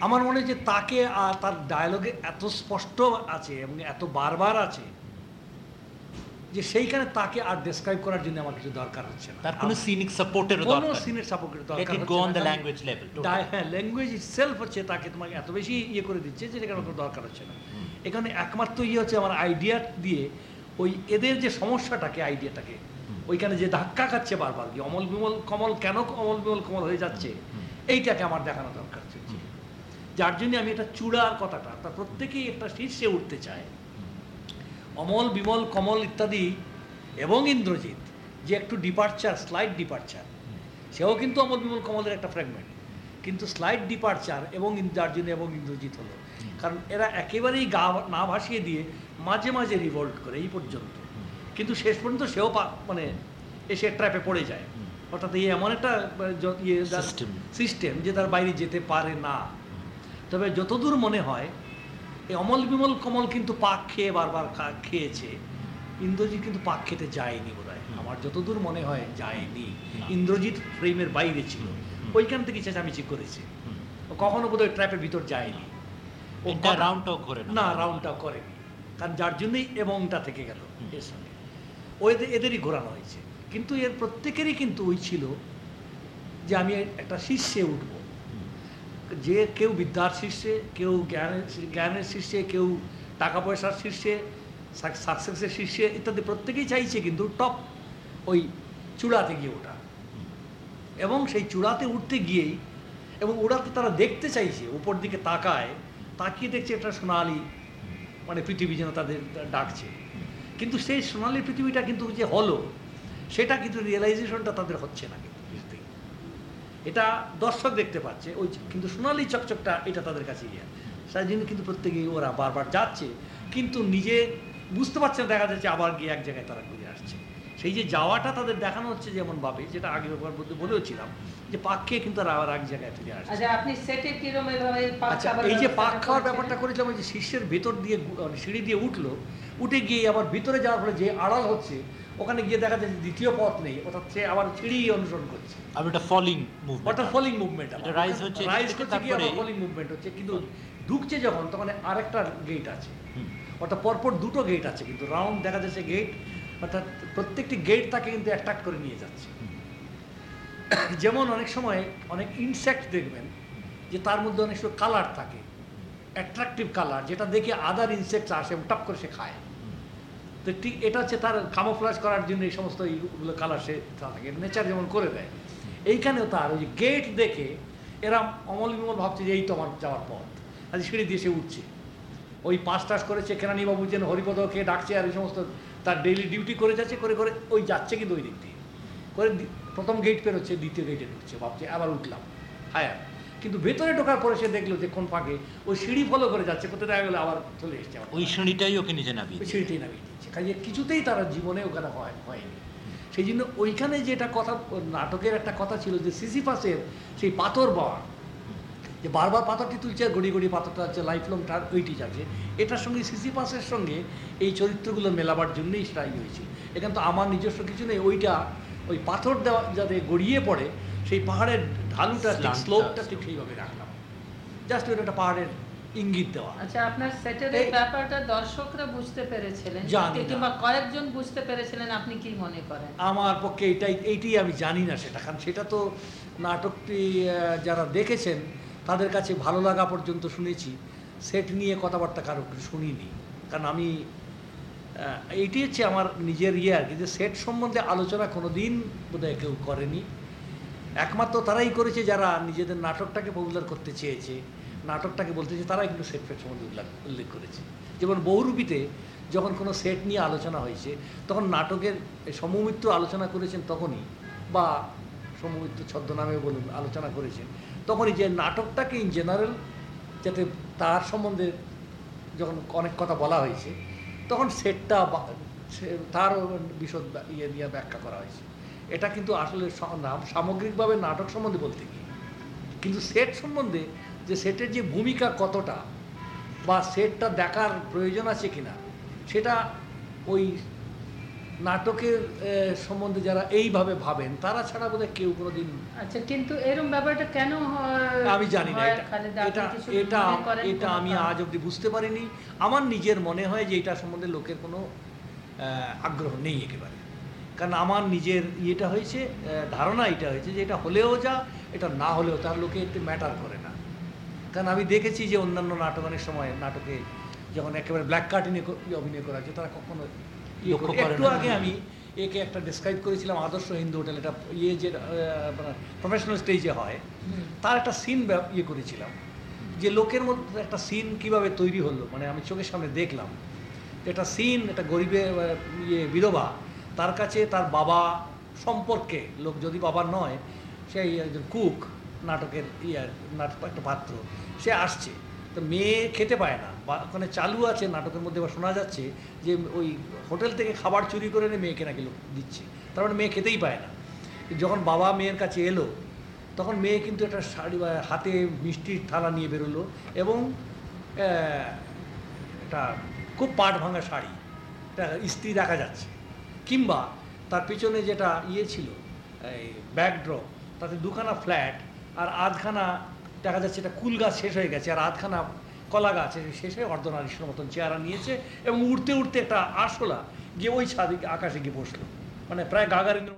আমার মনে হয় যে তাকে আর তার ডায়লগে এত স্পষ্ট আছে এবং এত বারবার আছে যে সেইখানে তাকে আর ডেসক্রাইব করার জন্য আমার কিছু দরকার হচ্ছে না। তার কোনো সিনিক সাপোর্টেরও কোনো দরকার সিনের সাপোর্টের দরকার হচ্ছে go on the language level হ্যাঁ ল্যাঙ্গুয়েজ ইটসেলফ হচ্ছে তাকে তোমাকে এত বেশি ইয়ে করে দিচ্ছে যে এখানে কোনো দরকার হচ্ছে না। এখানে একমাত্র ইয়ে হচ্ছে আমার আইডিয়া দিয়ে ওই এদের যে সমস্যাটাকে আইডিয়াটাকে ওইখানে যে ধাক্কা খাচ্ছে বারবার কি অমল বিমল কমল কেন অমল বিমল কমল হয়ে যাচ্ছে এইটাকে আমার দেখানো দরকার যার জন্য আমি এটা চূড়ার কথাটা তা প্রত্যেকেই একটা শীর্ষে উঠতে চায়। অমল বিমল কমল ইত্যাদি এবং ইন্দ্রজিৎ যে একটু ডিপার্চার স্লাইড ডিপার্চার সেও কিন্তু অমল বিমল কমলের একটা ফ্র্যাগমেন্ট কিন্তু স্লাইড ডিপার্চার এবং ইন- যার এবং ইন্দ্রজিৎ হলো। কারণ এরা একেবারেই গা না ভাসিয়ে দিয়ে মাঝে মাঝে রিভল্ট করে এই পর্যন্ত। কিন্তু শেষ পর্যন্ত সেও মানে এসে ট্র্যাপে পড়ে যায়। অর্থাৎ এই এমন একটা মানে, ইয়ে. সিস্টেম যে তার বাইরে যেতে পারে না। তবে যতদূর মনে হয় এই অমল বিমল কমল কিন্তু পাক খেয়ে বারবার খেয়েছে। ইন্দ্রজিৎ কিন্তু পাক খেতে যায়নি বোধ আমার যতদূর মনে হয় যায়নি। ইন্দ্রজিৎ ফ্রেমের বাইরে ছিল। ওইখান থেকে চেঁচামেচি করেছে। ও কখনো বোধহয় ট্র্যাপের ভিতর যায়নি। ও রাউন্ডটাও ঘোরে না। রাউন্ডটাও করেনি। কারণ যার জন্যই এবংটা থেকে গেল। এর সঙ্গে। এদেরই ঘোরানো হয়েছে। কিন্তু এর প্রত্যেকেরই কিন্তু ওই ছিল যে আমি একটা শীর্ষে উঠব। যে কেউ বিদ্যার শীর্ষে, কেউ জ্ঞানের জ্ঞানের শীর্ষে, কেউ টাকা পয়সার শীর্ষে সাকসেসের শীর্ষে ইত্যাদি প্রত্যেকেই চাইছে কিন্তু টপ ওই চূড়াতে গিয়ে ওঠা। এবং সেই চূড়াতে উঠতে গিয়েই এবং ওড়াতে তারা দেখতে চাইছে উপর দিকে তাকায়, তাকিয়ে দেখছে একটা সোনালি মানে পৃথিবী যেন তাদের ডাকছে। কিন্তু সেই সোনালি পৃথিবীটা কিন্তু যে হলো, সেটা কিন্তু রিয়েলাইজেশনটা তাদের হচ্ছে না এটা দর্শক দেখতে পাচ্ছে ওই কিন্তু সোনালি চকচকটা এটা তাদের কাছে ইয়ে সেই জন্য কিন্তু প্রত্যেকেই ওরা বারবার যাচ্ছে কিন্তু নিজে বুঝতে পারছে না দেখা যাচ্ছে আবার গিয়ে এক জায়গায় তারা ঘুরে আসছে। সেই যে যাওয়াটা তাদের দেখানো হচ্ছে যেমন ভাবে যেটা আগে ব্যাপার মধ্যে বলেওছিলাম যে পাক খেয়ে কিন্তু তারা আবার এক জায়গায় ফিরে আসছে। আচ্ছা আচ্ছা এই যে পাক খাওয়ার ব্যাপারটা করেছিলাম ওই যে শীর্ষের ভেতর দিয়ে মানে সিঁড়ি দিয়ে উঠল উঠে গিয়ে আবার ভিতরে যাওয়ার ফলে যে আড়াল হচ্ছে ওখানে গিয়ে দেখা যাচ্ছে দ্বিতীয় পথ নেই অর্থাৎ সে আবার সিঁড়ি অনুসরণ করছে। আর ওটা ফলিং মুভমেন্ট অর্থাৎ ফলিং মুভমেন্ট এটা rise হচ্ছে রাইজ করছে গিয়ে ফলিং মুভমেন্ট হচ্ছে কিন্তু ঢুকছে যখন তখন আরেকটা গেট আছে। অর্থাৎ পরপর দুটো গেট আছে কিন্তু রাউন্ড দেখা যাচ্ছে গেট অর্থাৎ প্রত্যেকটি গেট তাকে কিন্তু অ্যাট্রাক্ট করে নিয়ে যাচ্ছে। যেমন অনেক সময় অনেক ইনসেক্ট দেখবেন যে তার মধ্যে অনেক সময় কালার থাকে অ্যাট্রাকটিভ কালার যেটা দেখে আদার ইনসেক্টস আসে টপ করে সে খায়। তো ঠিক এটা হচ্ছে তার কামোফ্লাজ করার জন্য এই সমস্ত এইগুলো কালার সে থাকে নেচার যেমন করে দেয়। এইখানেও তার ওই যে গেট দেখে এরা অমল বিমল ভাবছে যে এই তো আমার যাওয়ার পথ। আজ সিঁড়ি দিয়ে সে উঠছে। ওই পাস টাস করেছে কেরানিবাবু যেন হরিপদকে ডাকছে আর এই সমস্ত তার ডেইলি ডিউটি করে যাচ্ছে করে করে ওই যাচ্ছে কিন্তু ওই দিক দিয়ে। করে প্রথম গেট পেরোচ্ছে দ্বিতীয় গেটে ঢুকছে ভাবছে আবার উঠলাম। হায়ার কিন্তু ভেতরে ঢোকার পরে সে দেখল যে কোন ফাঁকে ওই সিঁড়ি ফলো করে যাচ্ছে কোথায় দেখা গেলো আবার চলে এসছে ওই সিঁড়িটাই ওকে নিজে নামিয়ে ওই সিঁড়িটাই নামিয়ে কাজে কিছুতেই তারা জীবনে ওখানে হয় হয়নি। সেই জন্য ওইখানে যেটা কথা নাটকের একটা কথা ছিল যে সিসিফাসের সেই পাথর বাওয়া যে বারবার পাথরটি তুলছে আর গড়ি গড়ি পাথরটা হচ্ছে লাইফ লং টার ওইটি যাচ্ছে। এটার সঙ্গে সিসিপাসের সঙ্গে এই চরিত্রগুলো মেলাবার জন্যই সেটা ইয়ে হয়েছে। এখানে তো আমার নিজস্ব কিছু নেই ওইটা ওই পাথর দেওয়া যাতে গড়িয়ে পড়ে সেই পাহাড়ের ঢালুটা স্লোপটা ঠিক সেইভাবে রাখলাম। জাস্ট ওইটা একটা পাহাড়ের ইঙ্গিত দেওয়া। আচ্ছা আপনার সেটের এই- ব্যাপারটা দর্শকরা বুঝতে পেরেছিলেন। কিংবা কয়েকজন বুঝতে পেরেছিলেন আপনি কি মনে করেন? আমার পক্ষে এটাই এইটাই আমি জানি না সেটা কারণ সেটা তো নাটকটি যারা দেখেছেন তাদের কাছে ভালো লাগা পর্যন্ত শুনেছি। সেট নিয়ে কথাবার্তা কারও শুনিনি। কারণ আমি এইটি হচ্ছে আমার নিজের ইয়ে আর কি যে সেট সম্বন্ধে আলোচনা কোনো দিন বোধহয় কেউ করেনি। একমাত্র তারাই করেছে যারা নিজেদের নাটকটাকে পপুলার করতে চেয়েছে। নাটকটাকে বলতে চেয়ে তারাই কিন্তু সেট ফেট সম্বন্ধে উল্লেখ করেছে। যেমন বহুরূপীতে যখন কোনো সেট নিয়ে আলোচনা হয়েছে, তখন নাটকের সমমিত্র আলোচনা করেছেন তখনই, বা সম্ভবিত ছদ্মনামে বলুন, আলোচনা করেছেন, তখনই যে নাটকটাকে ইন জেনারেল যাতে তার সম্বন্ধে যখন অনেক কথা বলা হয়েছে, তখন সেটটা তার বিশদ ইয়ে নিয়ে ব্যাখ্যা করা হয়েছে। এটা কিন্তু আসলে সামগ্রিকভাবে নাটক সম্বন্ধে বলতে গিয়ে, কিন্তু সেট সম্বন্ধে যে সেটের যে ভূমিকা কতটা বা সেটটা দেখার প্রয়োজন আছে কিনা সেটা ওই নাটকের সম্বন্ধে যারা এইভাবে ভাবেন তারা ছাড়া বোধহয় কেউ কোনোদিন আচ্ছা কিন্তু এরকম ব্যাপারটা কেন আমি জানি না এটা এটা এটা কোনো আমি আজ অবধি বুঝতে পারিনি। আমার নিজের মনে হয় যে এটা সম্বন্ধে লোকের কোনো আগ্রহ নেই একেবারে। কারণ আমার নিজের ইয়েটা হয়েছে ধারণা এটা হয়েছে যে এটা হলেও যা এটা না হলেও তার লোকে একটু ম্যাটার করে না। কারণ আমি দেখেছি যে অন্যান্য নাটকানের সময় নাটকে যখন একেবারে ব্ল্যাক কার্টিনে অভিনয় করা হচ্ছে তারা কখনো ইয়ে একটু আগে আমি একে একটা ডিসক্রাইব করেছিলাম আদর্শ হিন্দু হোটেল এটা ইয়ে যে প্রফেশনাল স্টেজে হয় তার একটা সিন ইয়ে করেছিলাম যে লোকের মধ্যে একটা সিন কীভাবে তৈরি হলো মানে আমি চোখের সামনে দেখলাম একটা সিন একটা গরিবে আহ, ইয়ে বিধবা তার কাছে তার বাবা সম্পর্কে লোক যদি বাবা নয় সেই একজন কুক নাটকের ইয়ার নাটক একটা পাত্র সে আসছে। তো মেয়ে খেতে পায় না। বা ওখানে চালু আছে, নাটকের মধ্যে বা শোনা যাচ্ছে যে ওই হোটেল থেকে খাবার চুরি করে এনে মেয়েকে নাকি দিচ্ছে। তার মানে মেয়ে খেতেই পায় না। যখন বাবা মেয়ের কাছে এলো, তখন মেয়ে কিন্তু একটা শাড়ি হাতে মিষ্টির থালা নিয়ে বেরোলো এবং একটা খুব পাট ভাঙা শাড়ি, একটা ইস্ত্রি দেখা যাচ্ছে। কিংবা তার পিছনে যেটা ইয়ে ছিল, এই ব্যাকড্রপ তাতে দুখানা ফ্ল্যাট আর আধখানা দেখা যাচ্ছে এটা কুল গাছ শেষ হয়ে গেছে, আর আধখানা কলা গাছ শেষ হয়ে অর্ধনারীশ্বর মতন চেহারা নিয়েছে এবং উঠতে উঠতে একটা আরশোলা গিয়ে ওই ছাদে, আকাশে গিয়ে বসল। মানে প্রায় গাগারিনের